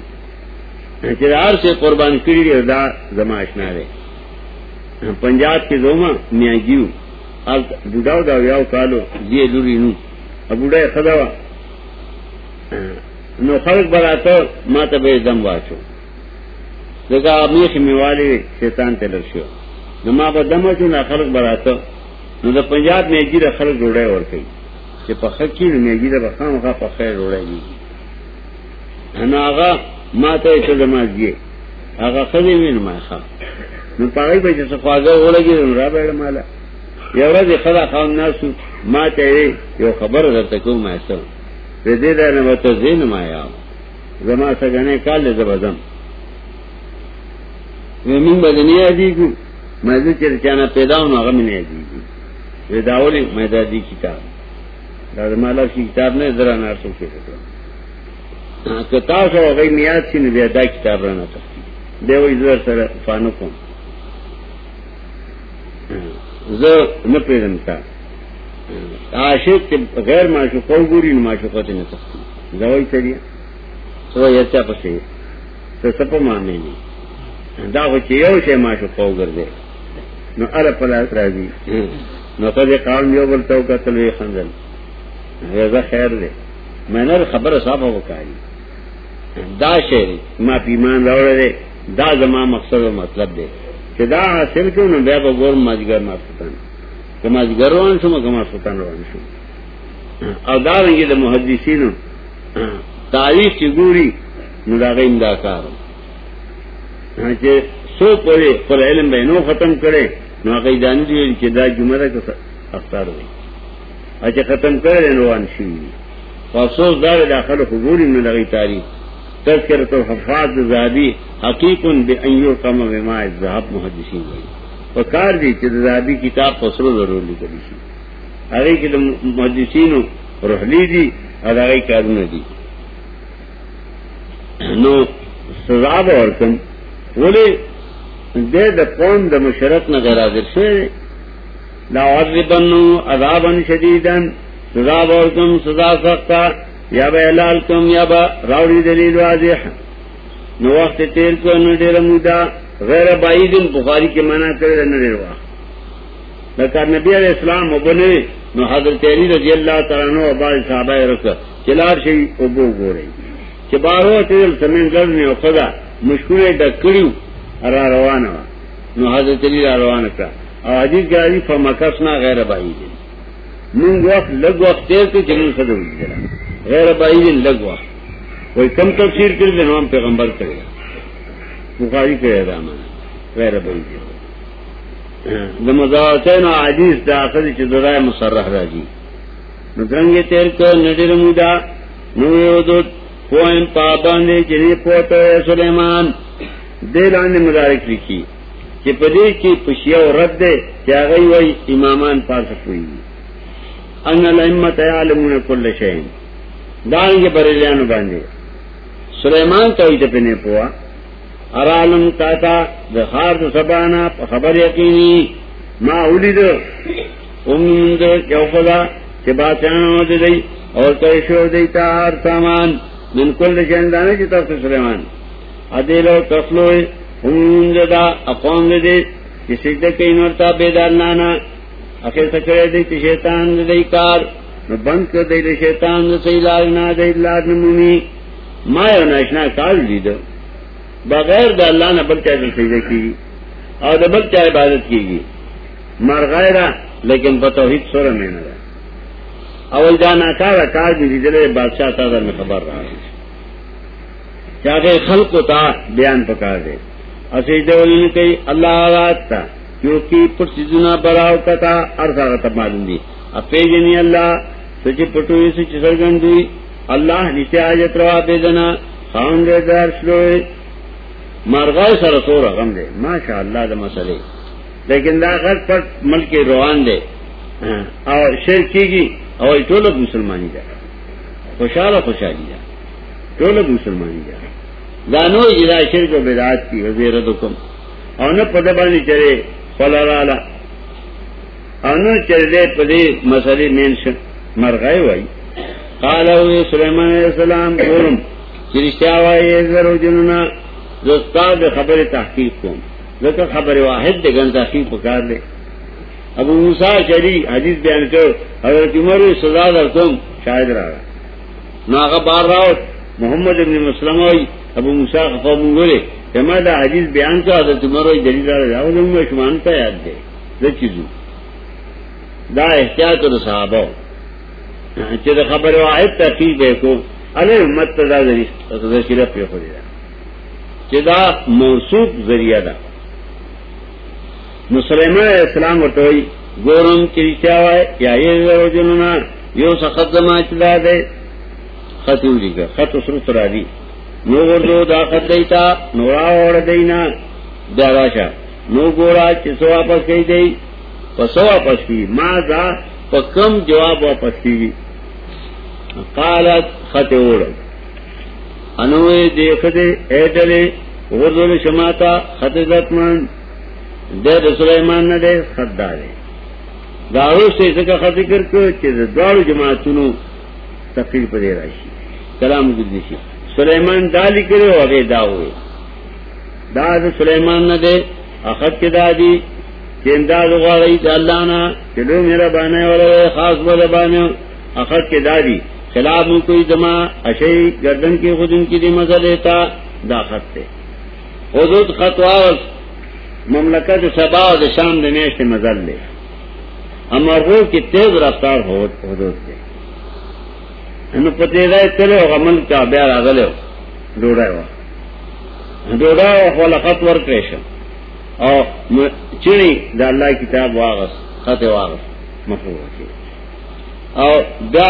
کہ آر سے قربان کری دی دا زما اشنا دے. پنجاب کے دوما میاں گیو آل بوڑاو دا ویاو کالو دیے لوری نو. اب بوڑا خداوا نو خلق براتا ما تا بے دم واچو. لگا میخ میوالی شیطان تلر شو. نما په دمه چې نه خلق براته نو د پنجاب میږي د خلق جوړه ور کوي چې په خکې نو میږي د بخامه په خیر جوړه دي انا هغه ما ته څه دماږي هغه خدي وین ما ښا نو پای به چې خواږه را به مالا. یو ورځ خلا خام ناسو، ما ته یو خبر درته کوم ما څه دې دې نه وته زین ما زما څنګه کال دې زبردم ومن بدنیا دیګو مزه چې چانه پیدا ونه هغه مې دی وداولي مې دا دی کتاب. مالا شي کتاب نه درا نه ارسو کې کړو که تاسو میاد شي نه دا کتاب رانه تختی دی وې زر سره فانو کوم. زه نه پیژنم تا. عاشق غیر معشوق وګوري، نو معشوقات نه تختی دا وې سړي سو یې چا پسې. څه څه په معنی نه دا خو چې یو شی معشوق وګرځي. نو ار پلاس راځي. نو ته قانون یو بل تو قتل وی خندل. هغه خیر دے. دی مینر خبره صاحب وکړي جی. دا شی ما پیمان راوړل دا زما مقصد او مطلب دی چې دا حاصل کړو نو بیا به ګور ماجګر ما ستان کما روان شو کما ستان روان شو. او دا رنګه د محدثینو تاریخ چې ګوري نو دا غیم ہاں سو پوری پر علم به نو ختم کړي نو هغه دانی دی چې دا جمعه ده افطار وي اچھا ختم کړي روان شي. افسوس دا داخله حضور نه لغی تاریخ. تذکرۃ الحفاظ زادی حقیق بے بان یقم بما الذهب محدثین وي وکار دي چې زادی کتاب فسرو ضرور لیکل شي. هغه کې د محدثینو روحلی دي هغه کارونه دي. نو سزا به ورکم. ولی دے د قوم د مشرف نه غیر حاضر شوی لا عذبنو عذابا شدیدا. سزا ورکم سزا سختا. یا به اعلان کوم یا به راوړي دلیل واضح. نو وخت تیر کو نو ډیر مودا. غیر بعیدن بخاری کې معنا کړی نه ډیر وخت لکه نبی علیہ السلام وبنه نو حضرت علی رضی اللہ تعالی عنہ او بعض صحابه چلار شي او بو ګوري چې بارو تل سمین ګرځنی او خدا مشکوله ډکړیو را روانه نو حضرت علی را روانه کړه او حدیث کې فمکسنا غیر بعید مونږ وخت لږ وخت تیر کې چې موږ خدای وکړه غیر بعید لږ وخت وای کم تفسیر کړی د نوم پیغمبر کړی بخاری کې دا معنی غیر بعید د مزاوتین او حدیث د اخر چې دغه مصرح راځي نو څنګه تیر کو نډیر مودا نو یو دو پوئم پابندے جنہیں پوتا ہے سلیمان۔ دے لانے مدارک لکھی۔ کہ پدے کی پشیا رد دے کیا گئی وہی امامان پاس ہوئی ان الامت عالمون کل شہن دان کے بریلیانو باندھے سلیمان تو ہی پوا. ارالم تاتا دخار تو سبانا خبر یقینی، ما اولی دو امند کیو خدا کہ بادشاہ دے دی، اور کیشو دیتا ہر سامان. من کل شہندانے کی طرف سلیمان. ادیلو تخلو امند دا اقوام دے دے کہ سجدہ کئی نورتا بیدار لانا اخیر سکرے دی تی شیطان دی کار۔ نو بند کر دی شیطان دی سی لاغنا دی لار نمونی ما یو ناشنا کار لی دو۔ بغیر دا اللہ نا بل چاہتا سجدہ کی اور دا بل چاہ عبادت کی گی۔ مر غیرہ، لیکن بتوحید سورہ میں نہ اول جانا کارا کار بھی دی دلے، بادشاہ تا میں خبر رہا۔ چاہے خلق کو تا بیان پکار دے۔ اسی دولی نے اللہ آغات تا کیونکہ پٹ سیزنا براو کتا ارسا غتا معلوم دی اب پیجنی اللہ سچ پٹوئی سچ سرگندوئی اللہ نیچے آجت روا بیدنا خان دے دار شلوئے مرغای سر سو رقم دے۔ ماشاء اللہ دا مسئلے۔ لیکن دا غر پٹ ملک روان دے۔ اور شیر کی گی اور ٹولک مسلمانی جا۔ خوشحال خوشحالی جا۔ ٹولک مسلمانی جا۔ دانو جدا شیر کو بیدات کی وزیر دکم اور نہ پدبانی چرے فلالا انو چلے پدی مسئلے مین مرغائے وائی. قال ہوئے سلیمان علیہ السلام گورم چرشتیا وائی ازر جنونا دوستاد خبر تحقیق کو ذکر خبر واحد دے، گن تحقیق پکار لے ابو موسیٰ چلی، حدیث بیان کر، حضرت عمر سزا درکم شاہد رہا ناغا بار راوت، محمد ابن مسلم ہوئی ابو موسیٰ خفا منگولے جمع دا حدیث بیان کا حضرت عمر ہوئی دلیل رہا راوت میں شمانتا یاد دے دا چیزو دا احتیاط دا صحابہ چې دا خبر واحد تحقیق به کو علی امت ته دا ذکر په خو دی چې دا موصوف ذریعہ ده. نو سليمان عليه السلام ورته وي ګورم چې چا وای یا یې یو سخت زما چې دا ده خطو دیګه خط سره تر دی نو ورته دا خط دیتا نو را اور دینا دا نو ګورا چې سو واپس کوي دی پس واپس کی۔ ما دا په کم جواب واپس کیږي قالت، خط اوڑ انوے دیکھ دے ایٹلے غردول شماتا، خط زتمان دے سلیمان نہ دے، خط دارے۔ دارو سے اس کا خط کر کے چیز دوڑ جماعتونو تقریر پر راشی۔ کلام گزنی شی سلیمان دالی کرے ہو اگے دا ہوئے دا دا سلیمان نہ دے اخط کے دا دی کہ امداد دا اللہ نا چلو میرا بانے والا خاص والا بانے اخط کے دا دی، خلاف میں کوئی دما اشئی گردن کی خودن کی دی مزہ لیتا، دا خط تے حدود خط واغس مملکت سبا شام دنیش تے مزل لے امرغو کی تیز رفتار حدود تے انو پتیدہ تلے و غمل کا بیار آگلے ہو ڈوڑا ہوا ڈوڑا ہوا خوالا خط ورکریشم اور چنی دا اللہ کتاب واغس، خط واغس مفہور کی اور دا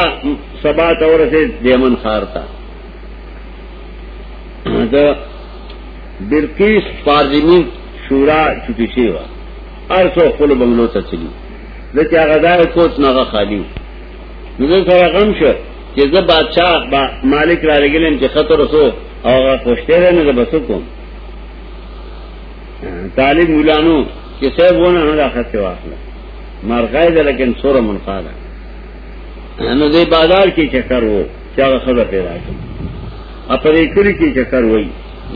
سبا تور سے دیمن خارتا دا برکیس پارلیمنٹ شورا چکی شیوا ارسو خل بنگلو تا چلی. دا چا غدای کوت ناغا خالی. نظر سر غم شو. کہ زب بادشاہ با مالک را لگلن چی خط رسو او خوشتے رہنے دا بسو کم طالب مولانو کہ سیب ہونا دا خط سے واقلا مرغای دا لیکن سور منقالا نو دے بازار کی چکر وہ کیا خبر پیدا کر اپنے کلی کی چکر وہی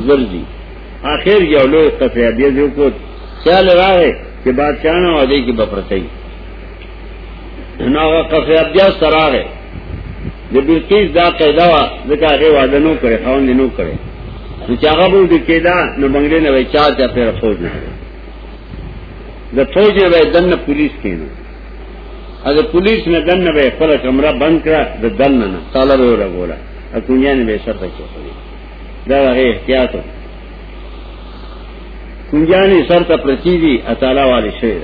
غرضی آخر یہ لو قطعیت کو خیال رہا ہے کہ بادشاہ نہ وعدے کی بپرتئی نہ قطعیت سرا ہے جو بلکیس دا قیدا ہوا دیکھا کہ وعدہ نو کرے خاون نو کرے۔ تو چاہا بول دی قیدا نو بنگلے نہ بھائی چار چاہ پھر فوج نہ دا فوج نے بھائی دن پولیس کی نو۔ اگر پولیس نے دن بے خلا کمرہ بند کرا تو دن نہ تالا بے ہو بولا اور کنجیا نے بے سر رکھے پڑی در احتیاط کنجیا نے سر کا پرچی دی اطالا والے شہر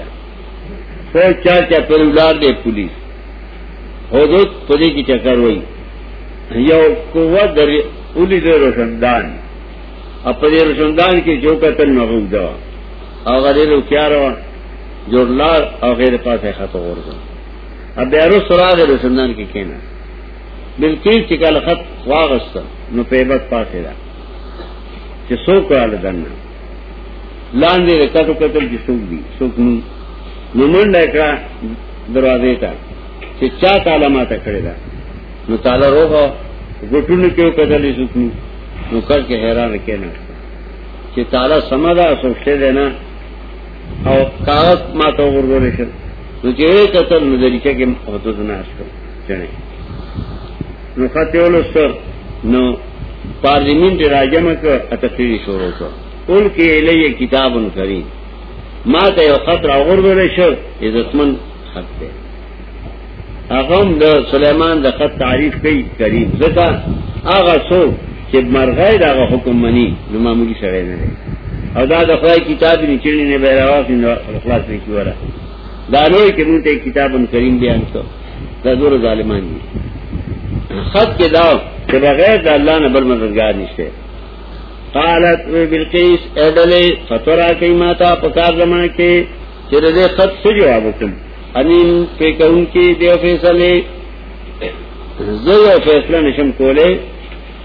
پھر چار چار پھر اولاد دے پولیس۔ ہو دو کی چکر ہوئی یو قوت در اولی در روشندان. اپا دی روشندان کی جو قتل مغوب دوا آغا دی رو کیا روا جوڑ لار او غیر پاس خط غور غرزو اب بیارو سراغ روشندان کی کینا بلکیف چکل خط واغستا نو پیبت پاسے دا چه سوک رال دننا لاندې کتو قتل چې سوک دی سوک نو نو منډه کړه دروازې ته. چې چا تعالی ماته کړی دا؟ نو تعالی روغه ګټونو کې قتل یې نو کړ کې حیران کېنه چې تعالی سمدا سوچته دینا او کاغذ ماته ورغورې شو نو چې قتل، نو دریچه کې حدود نه اسکو چنه نو خاطیولو سر۔ نو پارلیمنٹ راجمه کو اتفیری شروع کړ ان کے لیے کتاب ان کریم۔ ماں کا خطر اغرب شر عزتمند خط دے۔ اغم د سلیمان د خط تعریف کئی کریم زکا. آغا سو کہ مرغی دا آغا حکم منی جو معمولی سڑے نہ رہے اور دا دفرائی کتاب نچڑی نے بہرواس اخلاص نہیں کی ورا دانوئی کے منہ ایک کتاب کریم بیان تو دا دور ظالمان دی. خط کے داؤ کہ بغیر دا اللہ نے بل مددگار نشتے قالت بلقیس ایڈلے فتورا کئی ماتا پکار زمان کے چرے دے خط سے جواب کم. انین پہ کہوں کی دیو فیصلے زو فیصلہ نشم کولے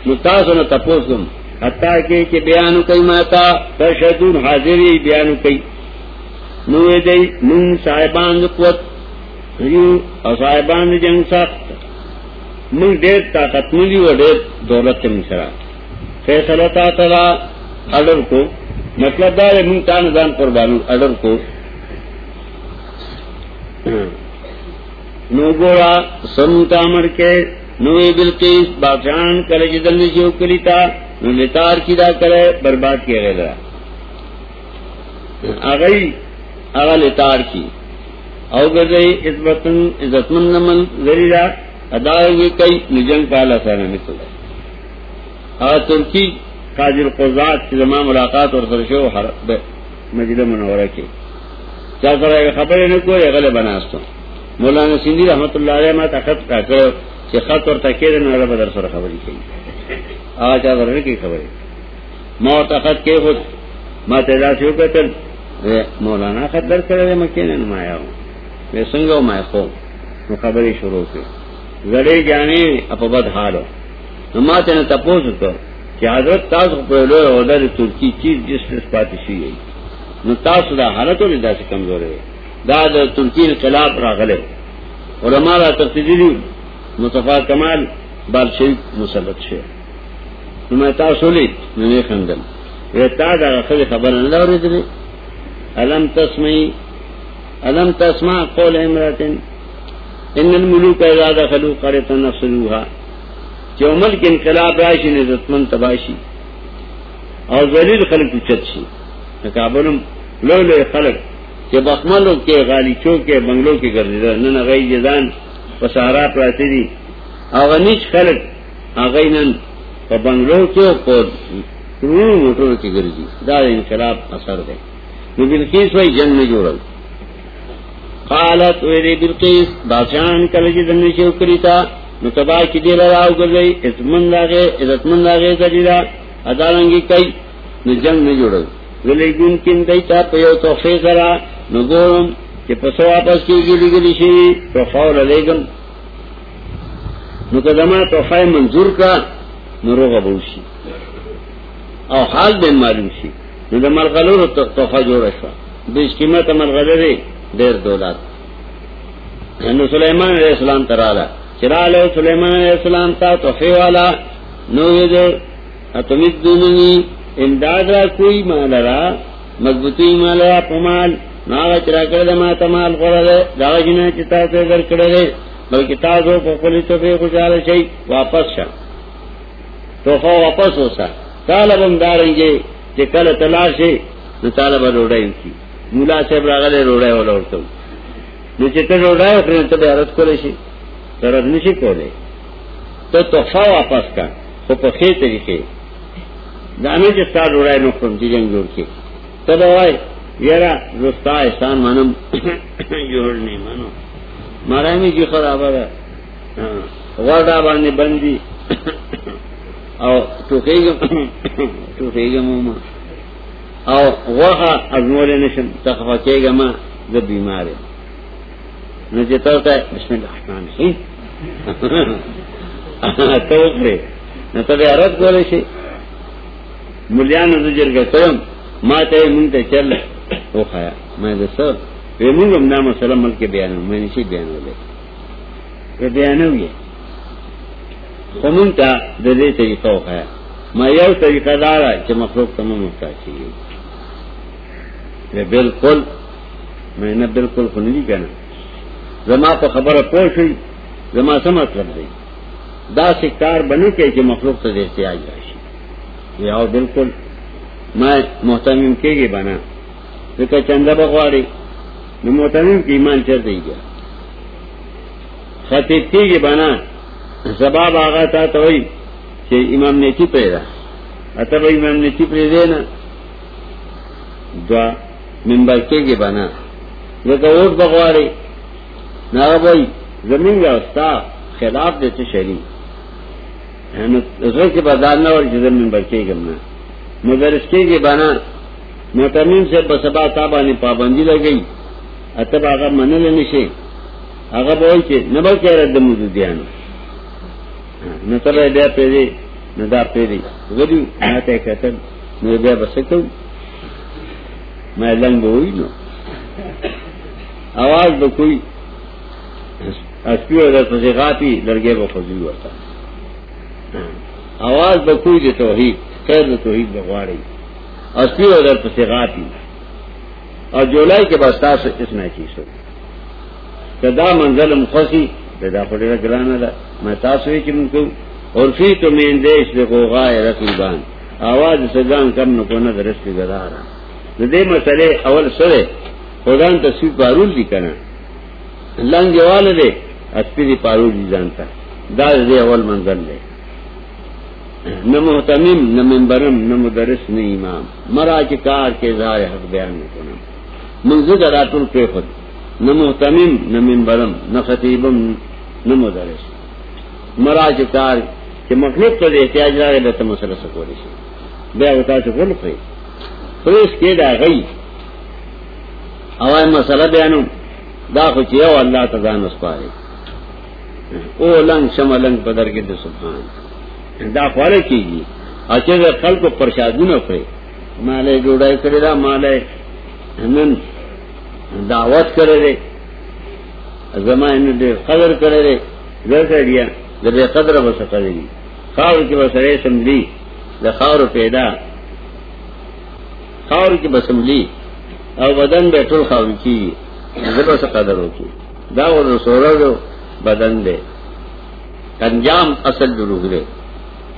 متاثر نہ تپوس کم حتیٰ کہ کہ بیانو کئی ماتا تشدون حاضری بیانو کئی۔ نوے دی نون صاحبان قوت یو او صاحبان جنگ سخت۔ من ډېر طاقت ملي و ډېر دولت من سره فیصلہ تا تلا اڈر کو۔ مطلب دار منگ تان دان قربان اڈر کو۔ نو گوڑا سم تامر کے، نو بلقیس بادشاہ کرے جدل نے جو کری تا، نو لتار کی دا کرے برباد کیا گئے درا۔ آگئی آگا لتار کی۔ او گئی عزتمن عزتمن نمن ذریعہ ادا کئی نجنگ پالا سانا مثل ہے ترکی قاضر قزات کی زمان ملاقات اور سرشو مجد منورہ کی۔ کیا کرے خبر نے کوئی اگلے بناستوں مولانا سندھی رحمت اللہ علیہ مات خط کا کرو کہ خط اور تکیر نہ بدر سر خبری کی۔ آج آدر کی خبر موت خط کے خود۔ ماں تیزا سے قتل مولانا خط در کرے مکے نے نمایا ہوں۔ میں سنگو میں خو خبری شروع کی۔ زڑے جانے اپبد حال ہو ماتے نے تپوس کر کہ حضرت تاس پہلو عہدہ ترکی چیز جس نے پاتی سی گئی نو دا حالت ہو دا سے کمزور ہے دا دا ترکی خلاف راغلے اور ہمارا تفصیلی مصطفیٰ کمال بال شریف مسلط شے نو میں تاس ہولی نو نے خندل. یہ تا دا خبر خبر اللہ اور ادھر علم تسمعی علم تسمع قول امراتن ان الملوک اذا دخلوا قرية نفسلوها کہ عمل کے انقلاب راشی نظرتمند تباشی اور ذلیل خلق اچت شی کابلم لو لو خلق کہ بخملوں کے، غالیچوں کے، بنگلوں کے گردیدہ نن اغی جزان پسارا پراتی دی۔ اغنیش خلق اغی نن پا بنگلوں کے پا کرونو موٹروں کی گردی۔ دا انقلاب اثر دے۔ نو بلقیس وی جن میں جوڑل۔ قالت ویدی بلقیس بادشاہن کلجی دنی شیو کری تا۔ نو تبا کی دی لراو گردئی عزتمند آگے عزتمند آگے تجیرا ادارنگی کئی، نو جنگ نو جوڑو ولیگون کن دیتا پیو توفی کرا، نو گورم چی پسو واپس کی گلی گلی شوی توفاو للیگم نو کدما توفای منظور کا، نو روغا بوشی او حال بین معلوم شی. نو دا مرغلو رو توفا جوڑا شوا. بیش قیمت مرغلو ری دیر دولات نو سلیمان علیہ السلام ترالا چرال سلیمان علیہ السلام تا توفی والا، نو دے اتمید دوننی امداد را کوئی مال را، مضبوطی مال را پمال ناغا چرا کرده، ما تمال خورده. داغا جنا چتا تے در کرده. بلکہ تازو پخولی توفی خوشحال شئی واپس شا تو توفا واپس ہو سا طالب طالبم دارنگے چه کل تلاش تلاشے نو طالبہ روڑائی کی مولا صاحب راغلے روڑائی والا ورطو نو چه تا روڑائی اخرین تا بیارت کولے شئی رد نشی کولے تو تحفہ واپس کا تو پخے طریقے دانے جستا روڑائے نخرم چی جنگ جوڑ کے تو دوائی یرا رستا احسان مانم جوڑنے مانو مارائی میں جی خرابا دا غرد آبانی بندی او ٹوکیگم ٹوکیگم او وہاں ازمور نشم تخفکے گا ماں جب بیمار ہے نہ جتا ہوتا ہے بسم اللہ الرحمن الرحیم. تو اکڑے نہ تبھی عرب بولے سے ملیان نظر کا کرم ماں تے منگ تے چل وہ کھایا میں دس وی منگ نام سلام مل کے بیان میں نے بیان ہو لے بیان ہوئی خمون تا دے طریقہ ہو کھایا میں یو طریقہ دارا کہ مخلوق تمام محتاج چاہیے بالکل میں نے بالکل کو نہیں کہنا زما تو خبر پوش ہوئی زما سے مطلب دے دا سکار بنے کے کہ مخلوق سے دیکھتے آج یہ آؤ بالکل میں محتمیم کے گی بنا۔ دیکھا چندہ بخواری میں محتمیم کی ایمان چل دے گیا۔ خطیب کے گی بنا۔ سباب آگا تھا تو وہی کہ امام نے چپ رہا اتب امام نے چپ رہ دے نا۔ دعا ممبر کے گی بنا۔ دیکھا ووٹ بخواری نہ بھائی، زمین کا استا خلاف دیتے یعنی شہری کے بازار نہ اور جزم ممبر کے گمنا مگر اس کے بنا محتمین سے بسبا صاحبہ نے پابندی لگئی۔ اتب آگا من لینے سے آگا بول کے نبل کہہ رہے دم دیا نہ تب بیا پیری نہ دا پیری غریب نہ کہتے میں بیا بس سکتا ہوں میں لنگ ہوئی نو۔ آواز تو کوئی۔ اسپی اور پسے غاپی لڑکے کو فضول ہوتا۔ آواز بکوئی دے توحید، خیر توحید بغواڑی اسپی اور پسے غاپی. اور جولائی کے بعد تاس اس نہ چیز ہو دا منزل مخصی پیدا پڑے گا گرانا دا میں تاس ہوئی چمن کو اور فی تو میں دیش دے کو غائے رقیبان آواز سجان کم نہ کو نہ درس کی گزارا دے مسئلے اول سرے خدان تصویر پارول دی کنا لنگ جوال دے اسپی پارول دی جانتا دا دے اول منزل دے نہ محتمیم نہ ممبرم نہ مدرس، نہ امام. مرا کے کار کے اظہار حق بیان نہ کنم منزل رات الفے خود. نہ محتمیم نہ ممبرم نہ خطیبم، نہ مدرس. مرا کے کار کہ مخلوق تو احتیاج رہا ہے بہتر مسئلہ سکوری سے بے بتا سے بول پھر پریس کے ڈا گئی ہوائے مسئلہ بیانو. دا خوچی او اللہ تزان اس پارے. او لنگ شم لنگ پدر کے دو سبحان. دا خوالے کی گی اچھے دا خل کو پرشادو نہ پڑے مالے جوڑائی کرے دا، مالے نن دعوت کرے رے زمان قدر کرے رے گر کر دیا دے قدر بس قدر دی۔ خاور کی بس ریسم لی دا خاور پیدا۔ خاور کی بسم لی او بدن بے ٹول خاور کی۔ زبر سے قدر ہوتی دا وہ سورہ بدن دے۔ انجام اصل دروغ دے۔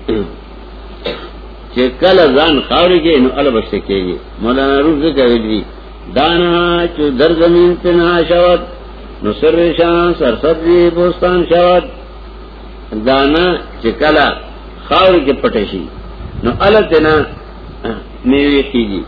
کہ کل ازان خاوری کے نو البس کے گی. مولانا روح سے کہہ دی دانا چو در زمین تنا شود. نصر شان سرسد دی بوستان شود. دانا چو چکلا خاوری کے پٹشی نو الگ تنا میوی کی گی